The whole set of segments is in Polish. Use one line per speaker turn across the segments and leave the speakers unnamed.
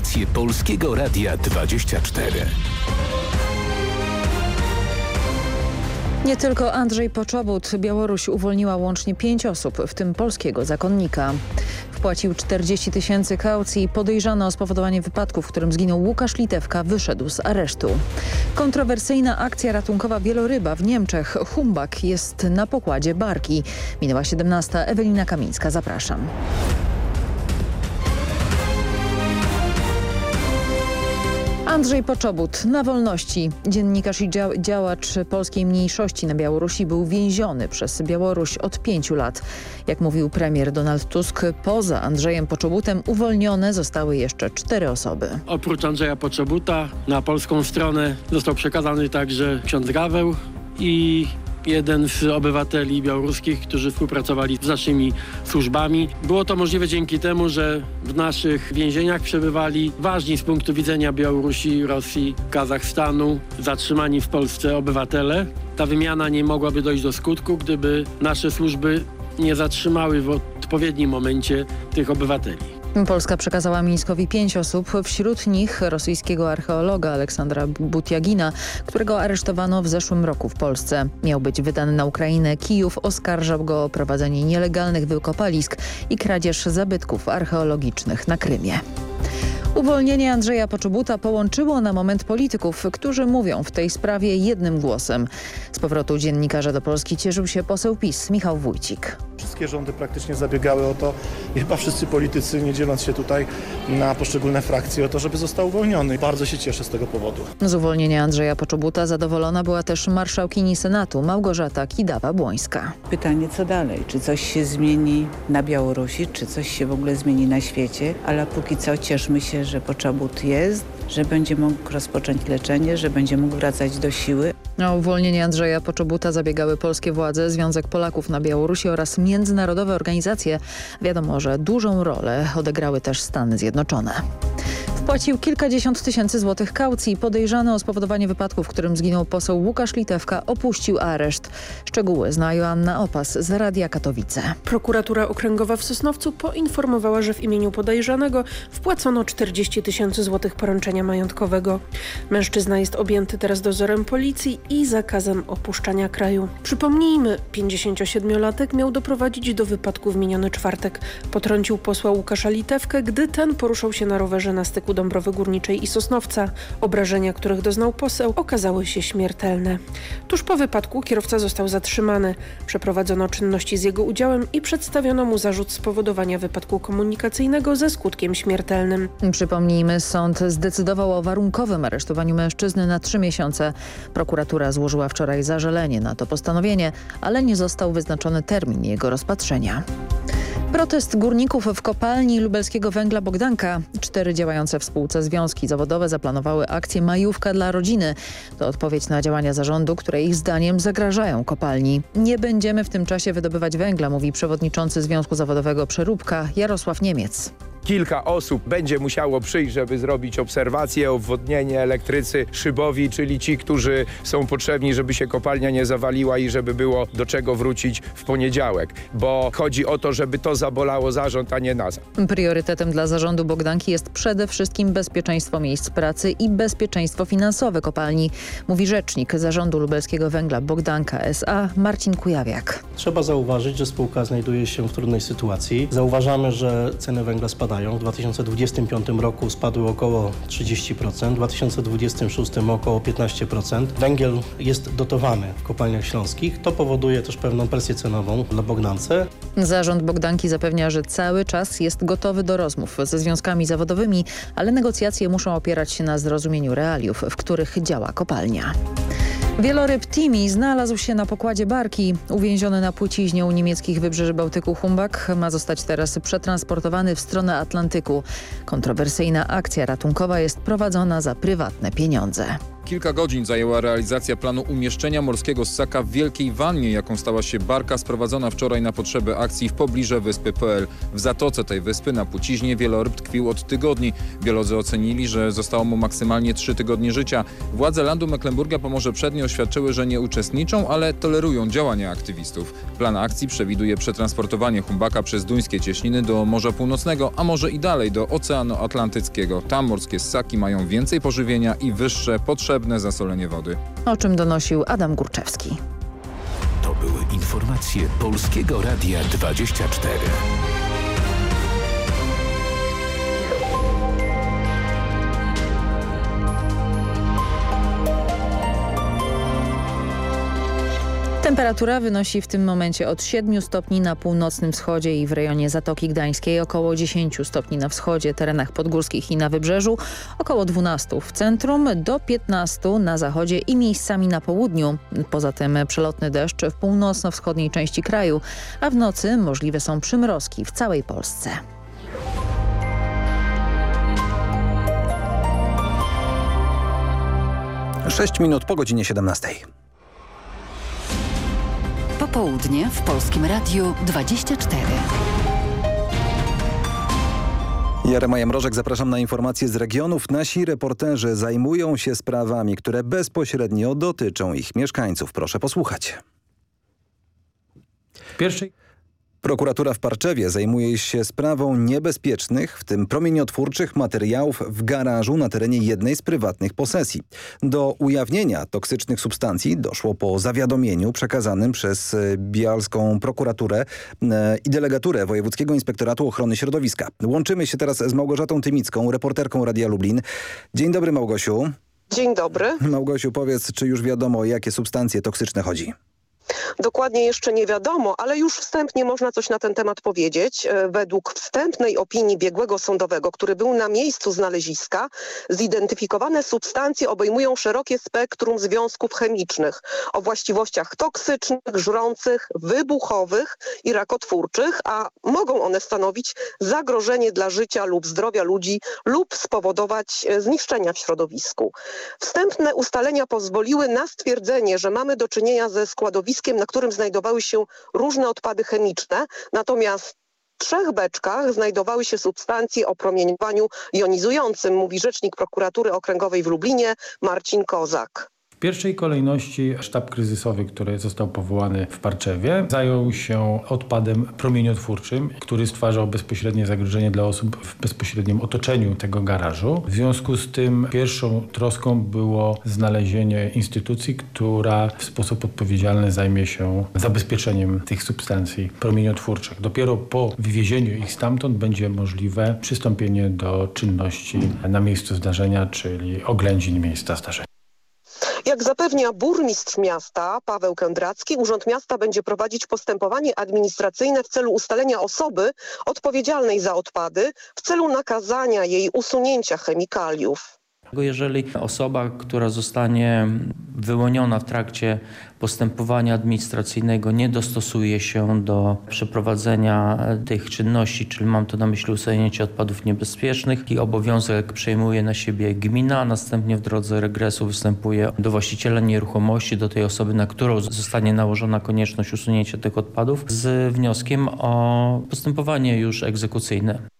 Informacje Polskiego Radia 24.
Nie tylko Andrzej Poczobut. Białoruś uwolniła łącznie pięć osób, w tym polskiego zakonnika. Wpłacił 40 tysięcy kaucji. Podejrzany o spowodowanie wypadku, w którym zginął Łukasz Litewka, wyszedł z aresztu. Kontrowersyjna akcja ratunkowa wieloryba w Niemczech. Humbak jest na pokładzie barki. Minęła 17. Ewelina Kamińska. Zapraszam. Andrzej Poczobut na wolności. Dziennikarz i działacz polskiej mniejszości na Białorusi był więziony przez Białoruś od pięciu lat. Jak mówił premier Donald Tusk, poza Andrzejem Poczobutem uwolnione zostały jeszcze cztery osoby.
Oprócz Andrzeja Poczobuta na polską stronę został przekazany także ksiądz Gaweł i jeden z obywateli białoruskich, którzy współpracowali z naszymi służbami. Było to możliwe dzięki temu, że w naszych więzieniach przebywali ważni z punktu widzenia Białorusi, Rosji, Kazachstanu, zatrzymani w Polsce obywatele. Ta wymiana nie mogłaby dojść do skutku, gdyby nasze służby nie zatrzymały w odpowiednim momencie tych obywateli.
Polska przekazała Mińskowi pięć osób, wśród nich rosyjskiego archeologa Aleksandra Butiagina, którego aresztowano w zeszłym roku w Polsce. Miał być wydany na Ukrainę. Kijów oskarżał go o prowadzenie nielegalnych wykopalisk i kradzież zabytków archeologicznych na Krymie. Uwolnienie Andrzeja Poczobuta połączyło na moment polityków, którzy mówią w tej sprawie jednym głosem. Z powrotu dziennikarza do Polski cieszył się poseł PiS Michał Wójcik.
Wszystkie rządy praktycznie zabiegały o to i chyba wszyscy politycy, nie dzieląc się tutaj na poszczególne frakcje, o to, żeby został uwolniony. Bardzo się cieszę z tego powodu.
Z uwolnienia Andrzeja Poczobuta zadowolona była też marszałkini Senatu Małgorzata Kidawa-Błońska.
Pytanie co dalej? Czy coś się zmieni na Białorusi, czy coś się w ogóle zmieni na świecie? Ale póki co cieszmy się, że Poczobut jest, że będzie mógł rozpocząć leczenie, że będzie mógł wracać do siły.
O uwolnienie Andrzeja Poczobuta zabiegały polskie władze, Związek Polaków na Białorusi oraz międzynarodowe organizacje. Wiadomo, że dużą rolę odegrały też Stany Zjednoczone. Wpłacił kilkadziesiąt tysięcy złotych kaucji. Podejrzany o spowodowanie wypadku, w którym zginął poseł Łukasz Litewka, opuścił areszt. Szczegóły zna Joanna Opas z Radia Katowice.
Prokuratura Okręgowa w Sosnowcu poinformowała, że w imieniu podejrzanego wpłacono 40 tysięcy złotych poręczenia majątkowego. Mężczyzna jest objęty teraz dozorem policji i zakazem opuszczania kraju. Przypomnijmy, 57-latek miał doprowadzić do wypadku w miniony czwartek. Potrącił posła Łukasza Litewkę, gdy ten poruszał się na rowerze na styku Dąbrowy Górniczej i Sosnowca. Obrażenia, których doznał poseł, okazały się śmiertelne. Tuż po wypadku kierowca został zatrzymany. Przeprowadzono czynności z jego udziałem i przedstawiono mu zarzut spowodowania wypadku komunikacyjnego ze skutkiem śmiertelnym.
Przypomnijmy, sąd zdecydował o warunkowym aresztowaniu mężczyzny na trzy miesiące. Prokuratura złożyła wczoraj zażalenie na to postanowienie, ale nie został wyznaczony termin jego rozpatrzenia. Protest górników w kopalni lubelskiego węgla Bogdanka. Cztery działające w spółce związki zawodowe zaplanowały akcję Majówka dla rodziny. To odpowiedź na działania zarządu, które ich zdaniem zagrażają kopalni. Nie będziemy w tym czasie wydobywać węgla, mówi przewodniczący Związku Zawodowego Przeróbka Jarosław Niemiec
kilka osób będzie musiało przyjść, żeby zrobić obserwację, obwodnienie, elektrycy, szybowi, czyli ci, którzy są potrzebni, żeby się kopalnia nie zawaliła i żeby było do czego wrócić w poniedziałek. Bo chodzi o to, żeby to zabolało zarząd, a nie nas.
Priorytetem dla zarządu Bogdanki jest przede wszystkim bezpieczeństwo miejsc pracy i bezpieczeństwo finansowe kopalni, mówi rzecznik zarządu lubelskiego węgla Bogdanka S.A. Marcin Kujawiak.
Trzeba zauważyć, że spółka znajduje się w trudnej sytuacji. Zauważamy, że ceny węgla spadają spadają. W 2025 roku spadły około 30%, w 2026 około 15%. Węgiel jest dotowany w kopalniach śląskich. To powoduje też pewną presję cenową dla Bogdance.
Zarząd Bogdanki zapewnia, że cały czas jest gotowy do rozmów ze związkami zawodowymi, ale negocjacje muszą opierać się na zrozumieniu realiów, w których działa kopalnia. Wieloryb Timi znalazł się na pokładzie barki. Uwięziony na płyciźnie u niemieckich wybrzeży Bałtyku Humbak ma zostać teraz przetransportowany w stronę Atlantyku. Kontrowersyjna akcja ratunkowa jest prowadzona za prywatne pieniądze.
Kilka godzin zajęła realizacja planu umieszczenia morskiego ssaka w wielkiej wannie, jaką stała się barka sprowadzona wczoraj na potrzeby akcji w pobliże wyspy PL. W zatoce tej wyspy na Puciźnie wieloryb tkwił od tygodni. Biolodzy ocenili, że zostało mu maksymalnie trzy tygodnie życia. Władze landu Mecklenburga Pomorze Przednie oświadczyły, że nie uczestniczą, ale tolerują działania aktywistów. Plan akcji przewiduje przetransportowanie humbaka przez duńskie cieśniny do Morza Północnego, a może i dalej do Oceanu Atlantyckiego. Tam morskie ssaki mają więcej pożywienia i wyższe potrzebne zasolenie wody.
O czym donosił Adam Górczewski.
To były informacje Polskiego Radia 24.
Temperatura wynosi w tym momencie od 7 stopni na północnym wschodzie i w rejonie Zatoki Gdańskiej, około 10 stopni na wschodzie, terenach podgórskich i na wybrzeżu, około 12 w centrum, do 15 na zachodzie i miejscami na południu. Poza tym przelotny deszcz w północno-wschodniej części kraju, a w nocy możliwe są przymrozki w całej Polsce.
Sześć minut po godzinie 17.
Popołudnie w Polskim Radiu 24.
Jarema Mrożek, zapraszam na informacje z regionów. Nasi reporterzy zajmują się sprawami, które bezpośrednio dotyczą ich mieszkańców. Proszę posłuchać.
Pierwszej
Prokuratura w Parczewie zajmuje się sprawą niebezpiecznych, w tym promieniotwórczych materiałów w garażu na terenie jednej z prywatnych posesji. Do ujawnienia toksycznych substancji doszło po zawiadomieniu przekazanym przez e, bialską prokuraturę e, i delegaturę Wojewódzkiego Inspektoratu Ochrony Środowiska. Łączymy się teraz z Małgorzatą Tymicką, reporterką Radia Lublin. Dzień dobry Małgosiu.
Dzień dobry.
Małgosiu, powiedz, czy już wiadomo o jakie substancje toksyczne chodzi?
Dokładnie jeszcze nie wiadomo, ale już wstępnie można coś na ten temat powiedzieć. E, Według wstępnej opinii biegłego sądowego, który był na miejscu znaleziska, zidentyfikowane substancje obejmują szerokie spektrum związków chemicznych o właściwościach toksycznych, żrących, wybuchowych i rakotwórczych, a mogą one stanowić zagrożenie dla życia lub zdrowia ludzi lub spowodować e, zniszczenia w środowisku. Wstępne ustalenia pozwoliły na stwierdzenie, że mamy do czynienia ze składowiskiem, na którym znajdowały się różne odpady chemiczne, natomiast w trzech beczkach znajdowały się substancje o promieniowaniu jonizującym, mówi rzecznik prokuratury okręgowej w Lublinie Marcin Kozak.
Pierwszej kolejności sztab kryzysowy, który został powołany w Parczewie, zajął się odpadem promieniotwórczym, który stwarzał bezpośrednie zagrożenie dla osób w bezpośrednim otoczeniu tego garażu. W związku z tym pierwszą troską było znalezienie instytucji, która w sposób odpowiedzialny zajmie się zabezpieczeniem tych substancji promieniotwórczych. Dopiero po wywiezieniu ich stamtąd będzie możliwe przystąpienie do czynności na miejscu zdarzenia, czyli oględzin miejsca zdarzenia.
Jak zapewnia burmistrz miasta Paweł Kędracki, Urząd Miasta będzie prowadzić postępowanie administracyjne w celu ustalenia osoby odpowiedzialnej za odpady w celu nakazania jej usunięcia chemikaliów.
Jeżeli osoba, która zostanie wyłoniona w trakcie postępowania administracyjnego nie dostosuje się do przeprowadzenia tych czynności, czyli mam tu na myśli usunięcie odpadów niebezpiecznych i obowiązek przejmuje na siebie gmina, a następnie w drodze regresu występuje do właściciela nieruchomości, do tej osoby, na którą zostanie nałożona konieczność usunięcia tych odpadów z wnioskiem o postępowanie już egzekucyjne.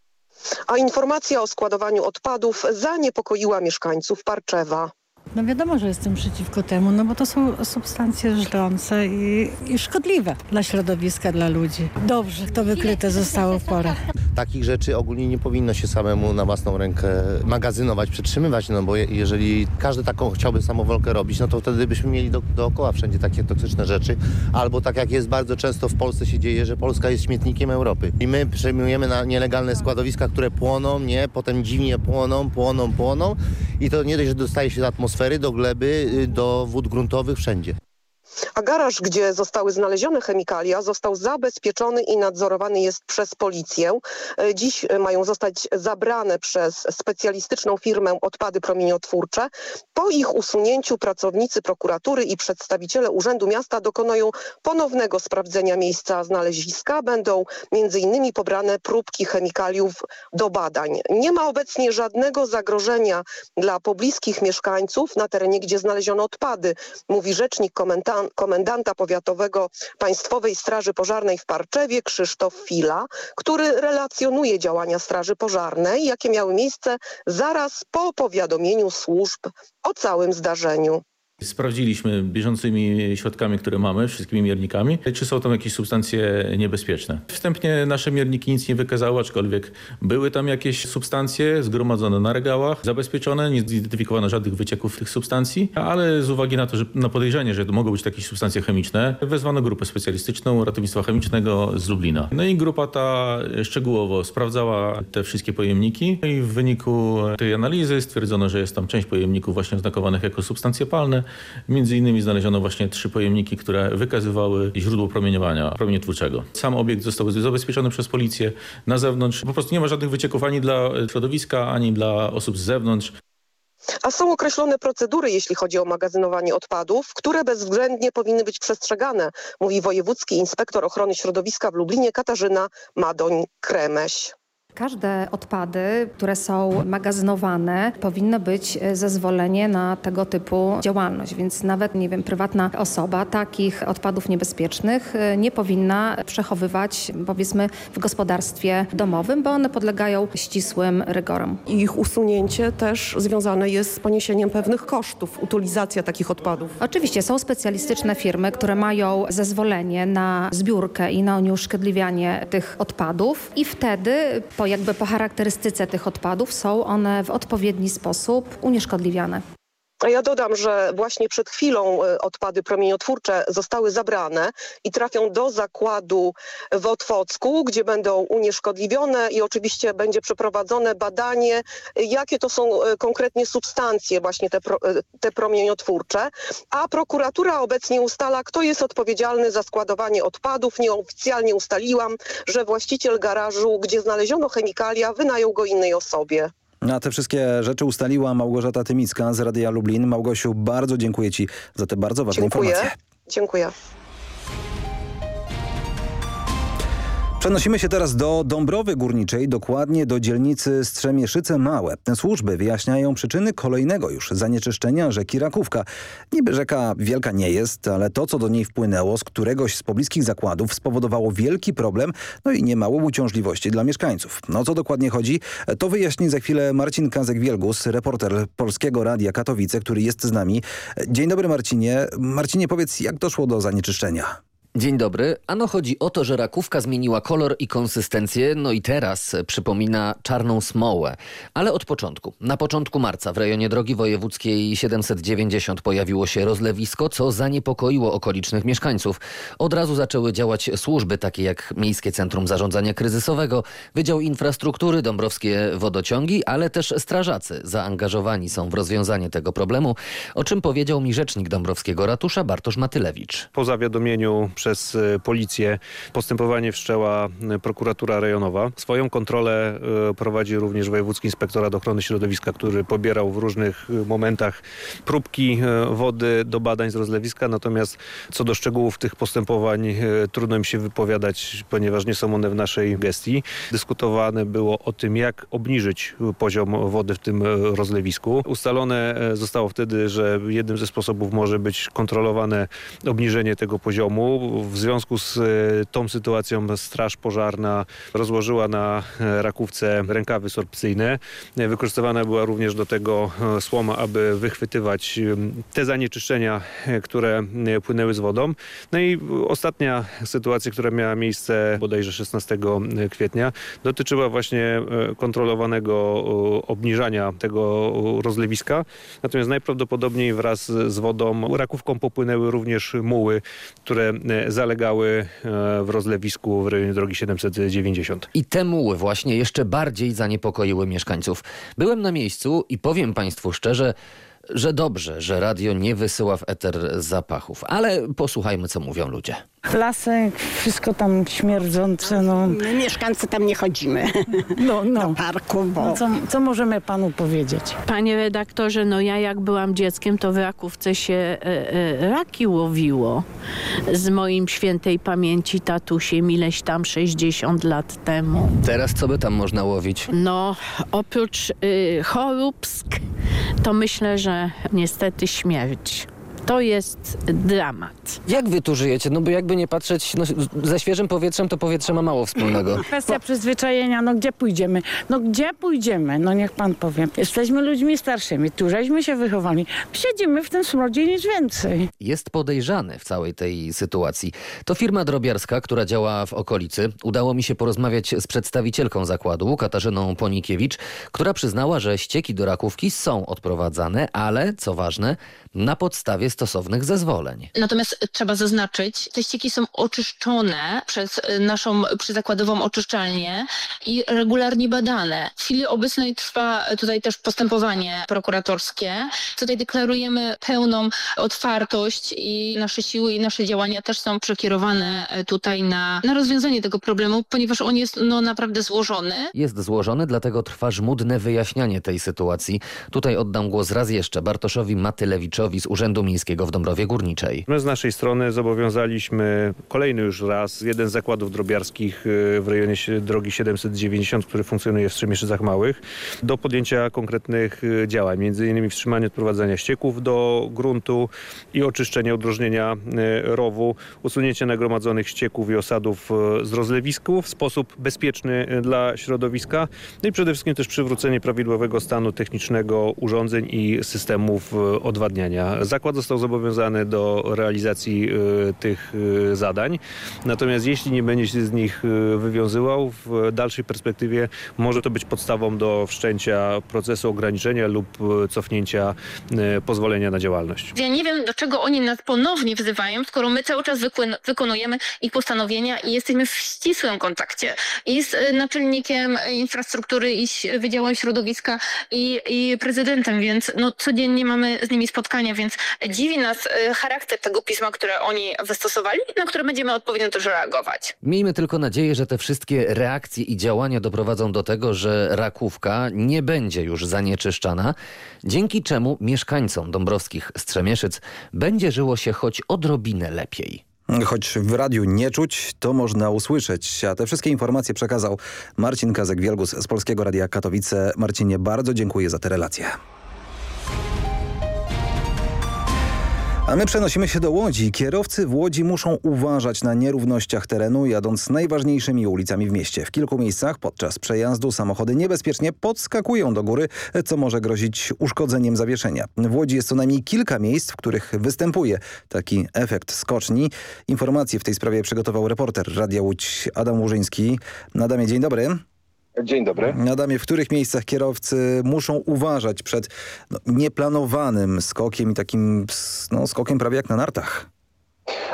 A informacja o składowaniu odpadów zaniepokoiła mieszkańców Parczewa.
No wiadomo, że jestem przeciwko temu, no bo to są substancje żrące i, i szkodliwe dla środowiska, dla ludzi. Dobrze, to wykryte zostało w porę.
Takich rzeczy ogólnie nie powinno się samemu na własną rękę magazynować, przetrzymywać, no bo je, jeżeli każdy taką chciałby samowolkę robić, no to wtedy byśmy mieli do, dookoła wszędzie takie toksyczne rzeczy. Albo tak jak jest bardzo często w Polsce się dzieje, że Polska jest śmietnikiem Europy. I my przejmujemy na nielegalne składowiska, które płoną, nie? Potem dziwnie płoną, płoną, płoną i to nie dość, że dostaje się do atmosfery, do gleby, do wód gruntowych, wszędzie.
A garaż, gdzie zostały znalezione chemikalia, został zabezpieczony i nadzorowany jest przez policję. E, dziś mają zostać zabrane przez specjalistyczną firmę odpady promieniotwórcze. Po ich usunięciu pracownicy prokuratury i przedstawiciele Urzędu Miasta dokonują ponownego sprawdzenia miejsca znaleziska. Będą innymi pobrane próbki chemikaliów do badań. Nie ma obecnie żadnego zagrożenia dla pobliskich mieszkańców na terenie, gdzie znaleziono odpady, mówi rzecznik komendanta powiatowego Państwowej Straży Pożarnej w Parczewie Krzysztof Fila, który relacjonuje działania Straży Pożarnej, jakie miały miejsce zaraz po powiadomieniu służb o całym zdarzeniu.
Sprawdziliśmy bieżącymi środkami, które mamy, wszystkimi miernikami, czy są tam jakieś substancje niebezpieczne. Wstępnie nasze mierniki nic nie wykazały, aczkolwiek były tam jakieś substancje zgromadzone na regałach, zabezpieczone, nie zidentyfikowano żadnych wycieków tych substancji, ale z uwagi na to, że na podejrzenie, że mogą być jakieś substancje chemiczne, wezwano grupę specjalistyczną ratownictwa chemicznego z Lublina. No i grupa ta szczegółowo sprawdzała te wszystkie pojemniki i w wyniku tej analizy stwierdzono, że jest tam część pojemników właśnie oznakowanych jako substancje palne, Między innymi znaleziono właśnie trzy pojemniki, które wykazywały źródło promieniowania promieniotwórczego. Sam obiekt został zabezpieczony przez policję na zewnątrz. Po prostu nie ma żadnych wycieków ani dla środowiska, ani dla osób z zewnątrz.
A są określone procedury, jeśli chodzi o magazynowanie odpadów, które bezwzględnie powinny być przestrzegane, mówi wojewódzki inspektor ochrony środowiska w Lublinie Katarzyna Madoń-Kremeś.
Każde odpady, które są magazynowane, powinno być e, zezwolenie na tego typu działalność, więc nawet, nie wiem, prywatna osoba takich odpadów niebezpiecznych e, nie powinna przechowywać, powiedzmy, w gospodarstwie domowym, bo one podlegają ścisłym rygorom.
Ich usunięcie też związane jest z poniesieniem pewnych kosztów, utylizacja takich odpadów.
Oczywiście są specjalistyczne firmy, które mają zezwolenie na zbiórkę i na unieszkodliwianie tych odpadów i wtedy po jakby po charakterystyce tych odpadów są one w odpowiedni sposób unieszkodliwiane.
Ja dodam, że właśnie przed chwilą e, odpady promieniotwórcze zostały zabrane i trafią do zakładu w Otwocku, gdzie będą unieszkodliwione i oczywiście będzie przeprowadzone badanie, jakie to są e, konkretnie substancje właśnie te, e, te promieniotwórcze. A prokuratura obecnie ustala, kto jest odpowiedzialny za składowanie odpadów. Nieoficjalnie ustaliłam, że właściciel garażu, gdzie znaleziono chemikalia, wynajął go innej osobie.
A te wszystkie rzeczy ustaliła Małgorzata Tymicka z Radia Lublin. Małgosiu, bardzo dziękuję Ci za te bardzo ważne
dziękuję.
informacje.
Dziękuję.
Przenosimy się teraz do Dąbrowy Górniczej, dokładnie do dzielnicy Strzemieszyce Małe. Służby wyjaśniają przyczyny kolejnego już zanieczyszczenia rzeki Rakówka. Niby rzeka wielka nie jest, ale to, co do niej wpłynęło z któregoś z pobliskich zakładów spowodowało wielki problem, no i niemałe uciążliwości dla mieszkańców. No co dokładnie chodzi, to wyjaśni za chwilę Marcin Kazek-Wielgus, reporter Polskiego Radia Katowice, który jest z nami. Dzień dobry Marcinie. Marcinie, powiedz, jak doszło do zanieczyszczenia?
Dzień dobry. Ano chodzi o to, że rakówka zmieniła kolor i konsystencję, no i teraz przypomina czarną smołę. Ale od początku. Na początku marca w rejonie drogi wojewódzkiej 790 pojawiło się rozlewisko, co zaniepokoiło okolicznych mieszkańców. Od razu zaczęły działać służby takie jak Miejskie Centrum Zarządzania Kryzysowego, Wydział Infrastruktury, Dąbrowskie Wodociągi, ale też strażacy zaangażowani są w rozwiązanie tego problemu, o czym powiedział mi rzecznik Dąbrowskiego Ratusza Bartosz Matylewicz.
Po zawiadomieniu przez e, policję. Postępowanie wszczęła e, prokuratura rejonowa. Swoją kontrolę e, prowadzi również Wojewódzki Inspektorat Ochrony Środowiska, który pobierał w różnych momentach próbki wody do badań z rozlewiska. Natomiast co do szczegółów tych postępowań trudno mi się wypowiadać, ponieważ nie są one w naszej gestii. Dyskutowane było o tym, jak obniżyć poziom wody w tym rozlewisku. Ustalone zostało wtedy, że jednym ze sposobów może być kontrolowane obniżenie tego poziomu w związku z e, tą sytuacją Straż Pożarna rozłożyła na e, rakówce rękawy sorpcyjne. E, wykorzystywana była również do tego słoma, aby wychwytywać te zanieczyszczenia, które płynęły z wodą. No i ostatnia sytuacja, która miała miejsce bodajże 16 kwietnia, dotyczyła właśnie kontrolowanego obniżania tego rozlewiska. Natomiast najprawdopodobniej wraz z wodą rakówką popłynęły również muły, które zalegały e, w rozlewisku w rejonie drogi 790.
I te muły właśnie jeszcze bardziej zaniepokoiły mieszkańców. Byłem na miejscu i powiem Państwu szczerze, że dobrze, że radio nie wysyła w eter zapachów. Ale posłuchajmy, co mówią ludzie.
Lasek, wszystko tam śmierdzące. No.
My mieszkańcy tam nie chodzimy
no, no.
do parku, bo...
No co, co możemy panu powiedzieć?
Panie redaktorze, no ja jak byłam dzieckiem, to w Rakówce się e, e, raki łowiło. Z moim świętej pamięci tatusiem ileś tam 60 lat temu.
Teraz co by tam można łowić?
No, oprócz y, choróbsk, to myślę, że niestety śmierć. To jest dramat.
Jak wy tu żyjecie? No bo jakby nie patrzeć, no, ze świeżym powietrzem to powietrze ma mało wspólnego.
Kwestia przyzwyczajenia, no gdzie pójdziemy? No gdzie pójdziemy? No niech pan powie. Jesteśmy ludźmi starszymi, tu żeśmy się wychowali. Siedzimy w tym smrodzie nic więcej.
Jest podejrzany w całej tej sytuacji. To firma drobiarska, która działa w okolicy. Udało mi się porozmawiać z przedstawicielką zakładu, Katarzyną Ponikiewicz, która przyznała, że ścieki do rakówki są odprowadzane, ale co ważne, na podstawie stosownych zezwoleń.
Natomiast trzeba zaznaczyć, te ścieki są oczyszczone przez y, naszą przyzakładową oczyszczalnię i regularnie badane. W chwili obecnej trwa tutaj też postępowanie prokuratorskie. Tutaj deklarujemy pełną otwartość i nasze siły i nasze działania też są przekierowane y, tutaj na, na rozwiązanie tego problemu, ponieważ on jest no, naprawdę złożony.
Jest złożony, dlatego trwa żmudne wyjaśnianie tej sytuacji. Tutaj oddam głos raz jeszcze Bartoszowi Matylewiczowi z Urzędu Miejskiego w Dąbrowie Górniczej.
My z naszej strony zobowiązaliśmy kolejny już raz jeden z zakładów drobiarskich y, w rejonie drogi 790, który funkcjonuje w Strzemieszycach Małych, do podjęcia konkretnych y, działań, innymi wstrzymanie odprowadzania ścieków do gruntu i oczyszczenie, udrożnienia y, rowu, usunięcie nagromadzonych ścieków i osadów z rozlewisków w sposób bezpieczny dla środowiska, no i przede wszystkim też przywrócenie prawidłowego stanu technicznego urządzeń i systemów odwadniania. Zakład został zobowiązany do realizacji y, tych y, zadań, natomiast jeśli nie będzie się z nich y, wywiązywał, w dalszej perspektywie może to być podstawą do wszczęcia procesu ograniczenia lub cofnięcia pozwolenia na działalność.
Ja nie wiem, do czego oni nas ponownie wzywają, skoro my cały czas wykonujemy ich postanowienia i jesteśmy w ścisłym kontakcie i z naczelnikiem infrastruktury i Wydziałem Środowiska i, i prezydentem, więc no, codziennie mamy z nimi spotkania, więc dziwi nas y, charakter tego pisma, które oni wystosowali, na które będziemy odpowiednio też reagować.
Miejmy tylko nadzieję, że te wszystkie reakcje i działania doprowadzą do tego, że rakówka nie będzie już zanieczyszczana, dzięki czemu mieszkańcom dąbrowskich Strzemieszyc będzie żyło się choć odrobinę lepiej.
Choć w radiu nie czuć, to można usłyszeć. A te wszystkie informacje przekazał Marcin Kazek-Wielgus z Polskiego Radia Katowice. Marcinie, bardzo dziękuję za te relacje. A my przenosimy się do Łodzi. Kierowcy w Łodzi muszą uważać na nierównościach terenu, jadąc najważniejszymi ulicami w mieście. W kilku miejscach podczas przejazdu samochody niebezpiecznie podskakują do góry, co może grozić uszkodzeniem zawieszenia. W Łodzi jest co najmniej kilka miejsc, w których występuje taki efekt skoczni. Informacje w tej sprawie przygotował reporter Radia Łódź Adam Łużyński. Adamie, dzień dobry.
Dzień dobry.
Adamie, w których miejscach kierowcy muszą uważać przed no, nieplanowanym skokiem i takim no, skokiem prawie jak na nartach?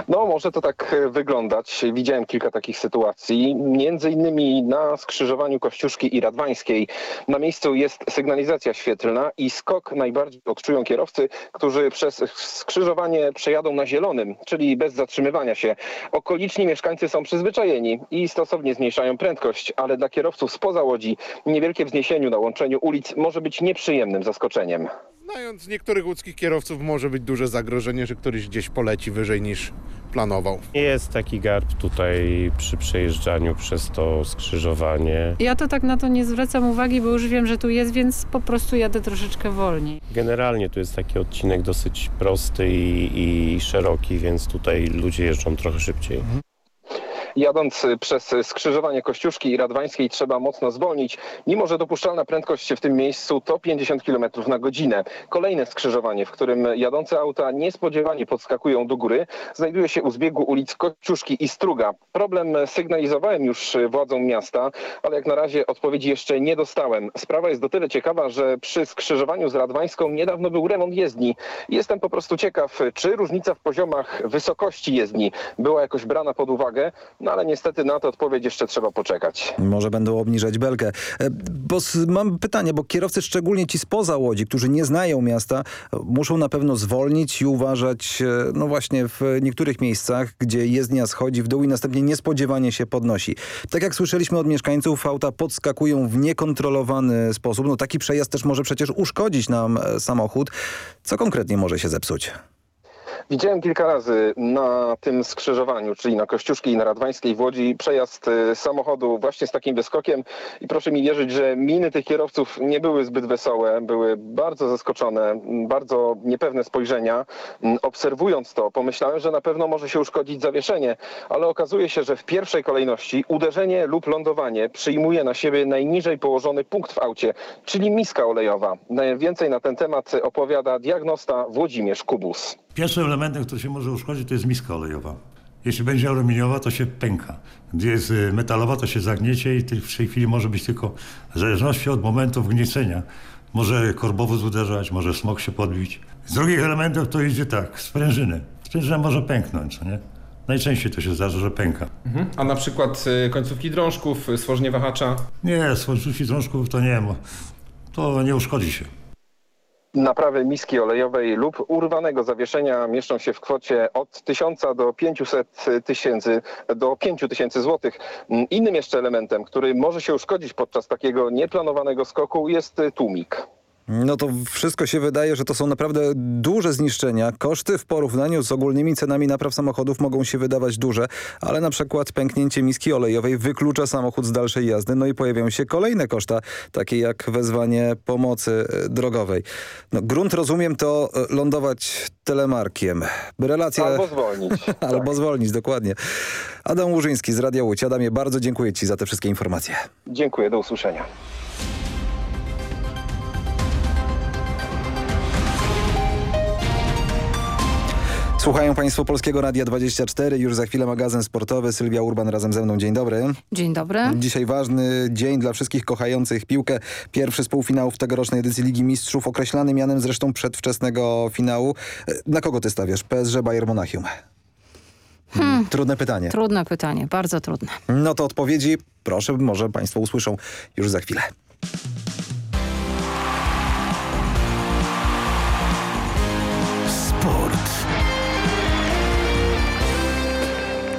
No, może to tak e, wyglądać. Widziałem kilka takich sytuacji. Między innymi na skrzyżowaniu Kościuszki i Radwańskiej. Na miejscu jest sygnalizacja świetlna i skok najbardziej odczują kierowcy, którzy przez skrzyżowanie przejadą na zielonym, czyli bez zatrzymywania się. Okoliczni mieszkańcy są przyzwyczajeni i stosownie zmniejszają prędkość, ale dla kierowców spoza Łodzi niewielkie wzniesieniu na łączeniu ulic może być nieprzyjemnym zaskoczeniem.
Znając niektórych łódzkich kierowców może być duże zagrożenie, że któryś gdzieś poleci wyżej niż planował.
Jest taki garb tutaj przy przejeżdżaniu przez to skrzyżowanie.
Ja to tak na to nie zwracam uwagi, bo już wiem, że tu jest, więc po prostu jadę troszeczkę wolniej.
Generalnie tu jest taki odcinek dosyć prosty i, i szeroki, więc tutaj ludzie jeżdżą trochę szybciej. Mhm.
Jadąc przez skrzyżowanie Kościuszki i Radwańskiej trzeba mocno zwolnić, mimo że dopuszczalna prędkość w tym miejscu to 50 km na godzinę. Kolejne skrzyżowanie, w którym jadące auta niespodziewanie podskakują do góry, znajduje się u zbiegu ulic Kościuszki i Struga. Problem sygnalizowałem już władzom miasta, ale jak na razie odpowiedzi jeszcze nie dostałem. Sprawa jest do tyle ciekawa, że przy skrzyżowaniu z Radwańską niedawno był remont jezdni. Jestem po prostu ciekaw, czy różnica w poziomach wysokości jezdni była jakoś brana pod uwagę. No ale niestety na tę odpowiedź jeszcze trzeba poczekać.
Może będą obniżać belkę. E, Bo mam pytanie, bo kierowcy, szczególnie ci spoza Łodzi, którzy nie znają miasta, muszą na pewno zwolnić i uważać, e, no właśnie w niektórych miejscach, gdzie jezdnia schodzi w dół i następnie niespodziewanie się podnosi. Tak jak słyszeliśmy od mieszkańców, auta podskakują w niekontrolowany sposób. No taki przejazd też może przecież uszkodzić nam e, samochód. Co konkretnie może się zepsuć?
Widziałem kilka razy na tym skrzyżowaniu, czyli na Kościuszki i na Radwańskiej w Łodzi przejazd y, samochodu właśnie z takim wyskokiem i proszę mi wierzyć, że miny tych kierowców nie były zbyt wesołe, były bardzo zaskoczone, bardzo niepewne spojrzenia. M, Obserwując to pomyślałem, że na pewno może się uszkodzić zawieszenie, ale okazuje się, że w pierwszej kolejności uderzenie lub lądowanie przyjmuje na siebie najniżej położony punkt w aucie, czyli miska olejowa. Najwięcej na ten temat opowiada diagnosta Włodzimierz Kubus.
Pierwszym elementem, który się może uszkodzić, to jest miska olejowa. Jeśli będzie aluminiowa, to się pęka. Gdy jest y, metalowa, to się zagniecie i w tej chwili może być tylko w zależności od momentu wgniecenia. Może korbowóz uderzać, może smok się podbić. Z drugich elementów to idzie tak, sprężyny. Sprężyna może pęknąć, co nie? Najczęściej to się zdarza, że pęka.
Mhm. A na przykład y, końcówki drążków, y, stworzenie wahacza?
Nie, słońcówki drążków to nie, to nie uszkodzi się.
Naprawy miski olejowej lub urwanego zawieszenia mieszczą się w kwocie od 1000 do 500 tysięcy do 5 tysięcy złotych. Innym jeszcze elementem, który może się uszkodzić podczas takiego nieplanowanego skoku jest tłumik.
No to wszystko się wydaje, że to są naprawdę duże zniszczenia. Koszty w porównaniu z ogólnymi cenami napraw samochodów mogą się wydawać duże, ale na przykład pęknięcie miski olejowej wyklucza samochód z dalszej jazdy, no i pojawiają się kolejne koszta, takie jak wezwanie pomocy e, drogowej. No, grunt, rozumiem, to e, lądować telemarkiem. Relacja...
Albo zwolnić.
Albo zwolnić, dokładnie. Adam Łużyński z Radia Łódź. Adamie, bardzo dziękuję Ci za te wszystkie informacje.
Dziękuję, do usłyszenia.
Słuchają Państwo Polskiego Radia 24. Już za chwilę magazyn sportowy. Sylwia Urban razem ze mną. Dzień dobry.
Dzień dobry.
Dzisiaj ważny dzień dla wszystkich kochających piłkę. Pierwszy z półfinałów tegorocznej edycji Ligi Mistrzów, określany mianem zresztą przedwczesnego finału. Na kogo ty stawiasz? PSG Bayern Monachium.
Hmm.
Trudne pytanie.
Trudne pytanie, bardzo trudne.
No to odpowiedzi proszę, może Państwo usłyszą już za chwilę.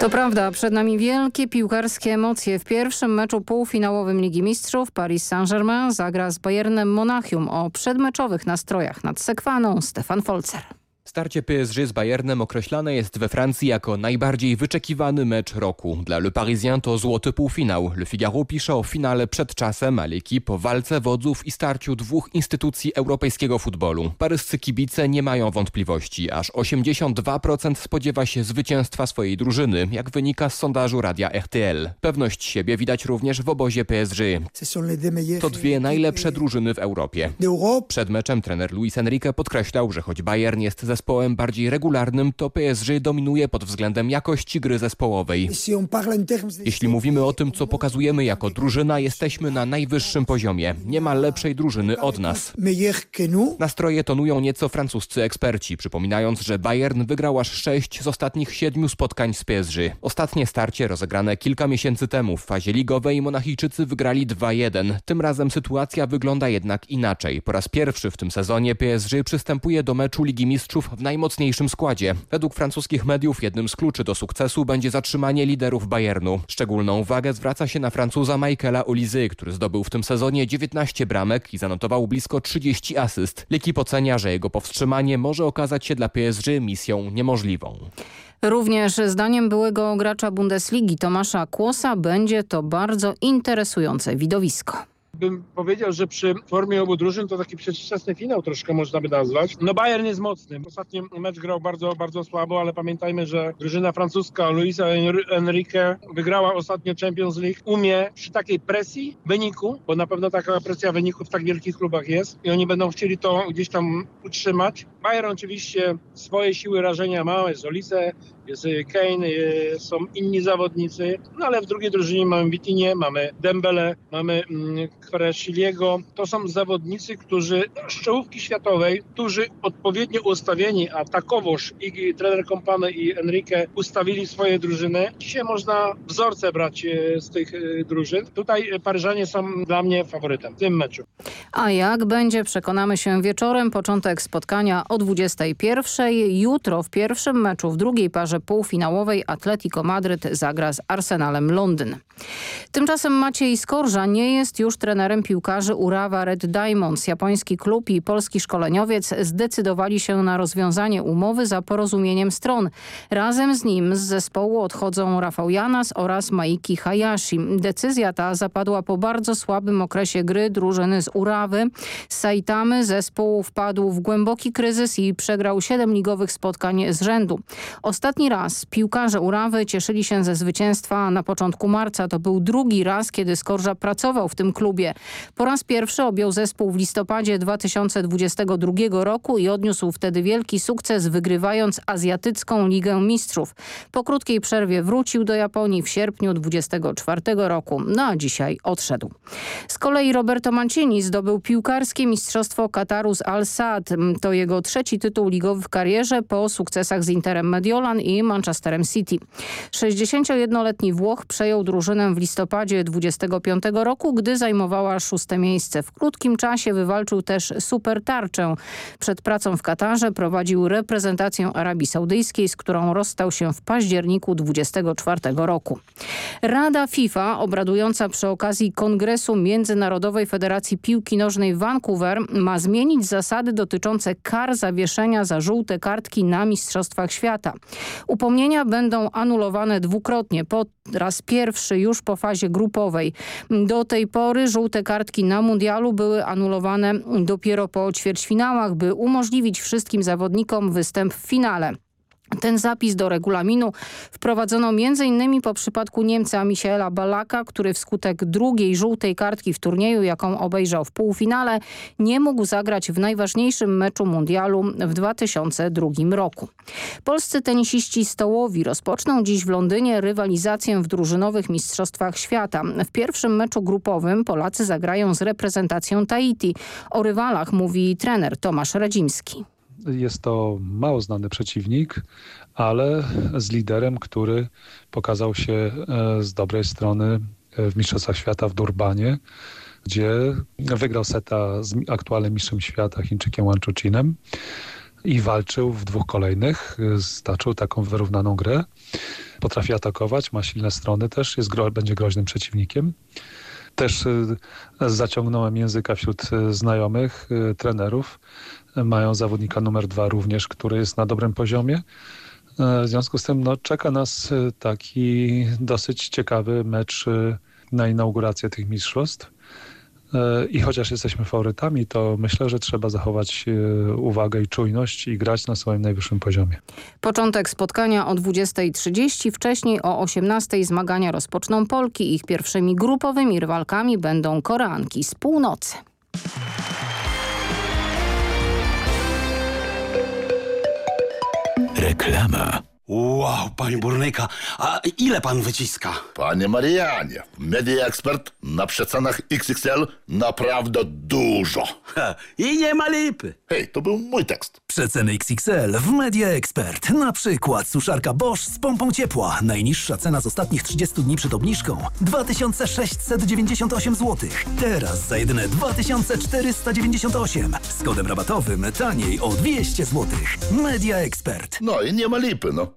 To prawda, przed nami wielkie piłkarskie emocje. W pierwszym meczu półfinałowym Ligi Mistrzów Paris Saint-Germain zagra z Bayernem Monachium o przedmeczowych nastrojach nad Sekwaną Stefan Folzer.
Starcie PSG z Bayernem określane jest we Francji jako najbardziej wyczekiwany mecz roku. Dla Le Parisien to złoty półfinał. Le Figaro pisze o finale przed czasem, a L'Equipe o walce wodzów i starciu dwóch instytucji europejskiego futbolu. Paryscy kibice nie mają wątpliwości. Aż 82% spodziewa się zwycięstwa swojej drużyny, jak wynika z sondażu radia RTL. Pewność siebie widać również w obozie PSG. To dwie najlepsze drużyny w Europie. Przed meczem trener Luis Enrique podkreślał, że choć Bayern jest zespołem bardziej regularnym, to PSG dominuje pod względem jakości gry zespołowej. Jeśli mówimy o tym, co pokazujemy jako drużyna, jesteśmy na najwyższym poziomie. Nie ma lepszej drużyny od nas. Nastroje tonują nieco francuscy eksperci, przypominając, że Bayern wygrał aż sześć z ostatnich siedmiu spotkań z PSG. Ostatnie starcie rozegrane kilka miesięcy temu w fazie ligowej Monachijczycy wygrali 2-1. Tym razem sytuacja wygląda jednak inaczej. Po raz pierwszy w tym sezonie PSG przystępuje do meczu Ligi Mistrzów w najmocniejszym składzie. Według francuskich mediów jednym z kluczy do sukcesu będzie zatrzymanie liderów Bayernu. Szczególną uwagę zwraca się na Francuza Michaela Olizy, który zdobył w tym sezonie 19 bramek i zanotował blisko 30 asyst. Lekip ocenia, że jego powstrzymanie może okazać się dla PSG misją niemożliwą.
Również zdaniem byłego gracza Bundesligi Tomasza Kłosa będzie to bardzo interesujące widowisko.
Bym powiedział, że przy formie obu drużyn to taki przedwczesny finał troszkę można by nazwać. No Bayern jest mocny. Ostatni mecz grał bardzo, bardzo słabo, ale pamiętajmy, że drużyna francuska Luisa Enrique wygrała ostatnio Champions League. Umie przy takiej presji wyniku, bo na pewno taka presja wyników w tak wielkich klubach jest i oni będą chcieli to gdzieś tam utrzymać.
Bayern oczywiście swoje siły rażenia ma, jest Olice, jest y, Kane, y, są inni zawodnicy, no ale w drugiej drużynie mamy Witinie, mamy Dembele, mamy mm, Kvaratskhelia. To są zawodnicy, którzy z czołówki światowej, którzy odpowiednio ustawieni, a takowoż i trener Kompany i Enrique ustawili swoje drużyny. Dzisiaj można wzorce brać y, z tych drużyn. Tutaj Paryżanie są dla mnie faworytem w tym meczu.
A jak będzie, przekonamy się wieczorem. Początek spotkania o 21. Jutro w pierwszym meczu w drugiej parze półfinałowej Atletico Madryt zagra z Arsenalem Londyn. Tymczasem Maciej Skorża nie jest już trenerem piłkarzy Urawa Red Diamonds. Japoński klub i polski szkoleniowiec zdecydowali się na rozwiązanie umowy za porozumieniem stron. Razem z nim z zespołu odchodzą Rafał Janas oraz Maiki Hayashi. Decyzja ta zapadła po bardzo słabym okresie gry drużyny z Urawy. Z Saitamy zespół wpadł w głęboki kryzys i przegrał siedem ligowych spotkań z rzędu. Ostatni raz piłkarze Urawy cieszyli się ze zwycięstwa na początku marca. To był drugi raz, kiedy Skorża pracował w tym klubie. Po raz pierwszy objął zespół w listopadzie 2022 roku i odniósł wtedy wielki sukces, wygrywając Azjatycką Ligę Mistrzów. Po krótkiej przerwie wrócił do Japonii w sierpniu 2024 roku, no a dzisiaj odszedł. Z kolei Roberto Mancini zdobył piłkarskie mistrzostwo Kataru z Al Saad. To jego trzeci tytuł ligowy w karierze po sukcesach z Interem Mediolan i Manchesterem City. 61-letni Włoch przejął drużynę w listopadzie 25 roku, gdy zajmowała szóste miejsce. W krótkim czasie wywalczył też super tarczę. Przed pracą w Katarze prowadził reprezentację Arabii Saudyjskiej, z którą rozstał się w październiku 24 roku. Rada FIFA, obradująca przy okazji Kongresu Międzynarodowej Federacji Piłki Nożnej w Vancouver, ma zmienić zasady dotyczące kar zawieszenia za żółte kartki na Mistrzostwach Świata. Upomnienia będą anulowane dwukrotnie, po raz pierwszy już po fazie grupowej. Do tej pory żółte kartki na mundialu były anulowane dopiero po ćwierćfinałach, by umożliwić wszystkim zawodnikom występ w finale. Ten zapis do regulaminu wprowadzono m.in. po przypadku Niemca Michaela Balaka, który wskutek drugiej żółtej kartki w turnieju, jaką obejrzał w półfinale, nie mógł zagrać w najważniejszym meczu mundialu w 2002 roku. Polscy tenisiści stołowi rozpoczną dziś w Londynie rywalizację w drużynowych mistrzostwach świata. W pierwszym meczu grupowym Polacy zagrają z reprezentacją Tahiti. O rywalach mówi trener Tomasz Radzimski.
Jest to mało znany przeciwnik, ale z liderem, który pokazał się e, z dobrej strony w Mistrzostwach Świata w Durbanie, gdzie wygrał seta z aktualnym mistrzem świata Chińczykiem Wanchuchinem i walczył w dwóch kolejnych. Staczył taką wyrównaną grę. Potrafi atakować, ma silne strony też, jest, będzie groźnym przeciwnikiem. Też zaciągnąłem języka wśród znajomych, trenerów. Mają zawodnika numer dwa również, który jest na dobrym poziomie. W związku z tym no, czeka nas taki dosyć ciekawy mecz na inaugurację tych mistrzostw. I chociaż jesteśmy faworytami, to myślę, że trzeba zachować uwagę i czujność i grać na swoim najwyższym poziomie.
Początek spotkania o 20.30, wcześniej o 18.00 zmagania rozpoczną Polki. Ich pierwszymi grupowymi rywalkami będą Koreanki z północy.
Reklama. Wow, panie burnyka, a ile pan wyciska?
Panie Marianie, Media Expert na przecenach XXL naprawdę dużo.
Ha, I nie ma lipy.
Hej, to był mój tekst.
Przeceny XXL w Media Expert. Na przykład suszarka Bosch z pompą ciepła. Najniższa cena z ostatnich 30 dni przed obniżką 2698 zł. Teraz za jedyne 2498. Z kodem rabatowym taniej o 200 zł. Media Expert.
No i nie ma lipy, no.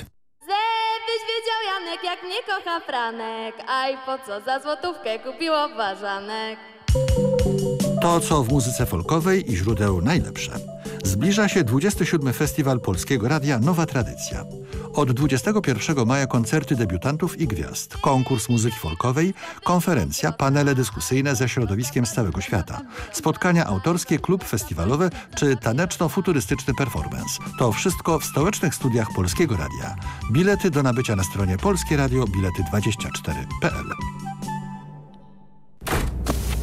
Janek, jak mnie kocha Franek. Aj, po co za złotówkę kupiło ważanek.
To, co w muzyce folkowej i źródeł najlepsze. Zbliża się 27. Festiwal Polskiego Radia Nowa Tradycja. Od 21 maja koncerty debiutantów i gwiazd, konkurs muzyki folkowej, konferencja, panele dyskusyjne ze środowiskiem z całego świata, spotkania autorskie, klub festiwalowy czy taneczno-futurystyczny performance. To wszystko w stołecznych studiach Polskiego Radia. Bilety do nabycia na stronie Polskie Radio bilety24.pl.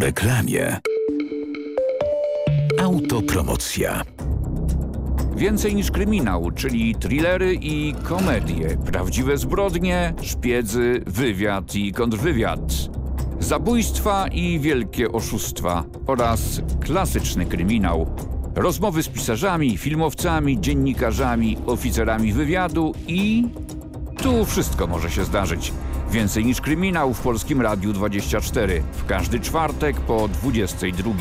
Reklamie. Autopromocja.
Więcej niż kryminał, czyli thrillery i komedie, prawdziwe zbrodnie, szpiedzy, wywiad i kontrwywiad. Zabójstwa i wielkie oszustwa oraz klasyczny kryminał. Rozmowy z pisarzami, filmowcami, dziennikarzami, oficerami wywiadu i... Tu wszystko może się zdarzyć. Więcej niż kryminał w Polskim Radiu 24. W każdy czwartek po 22.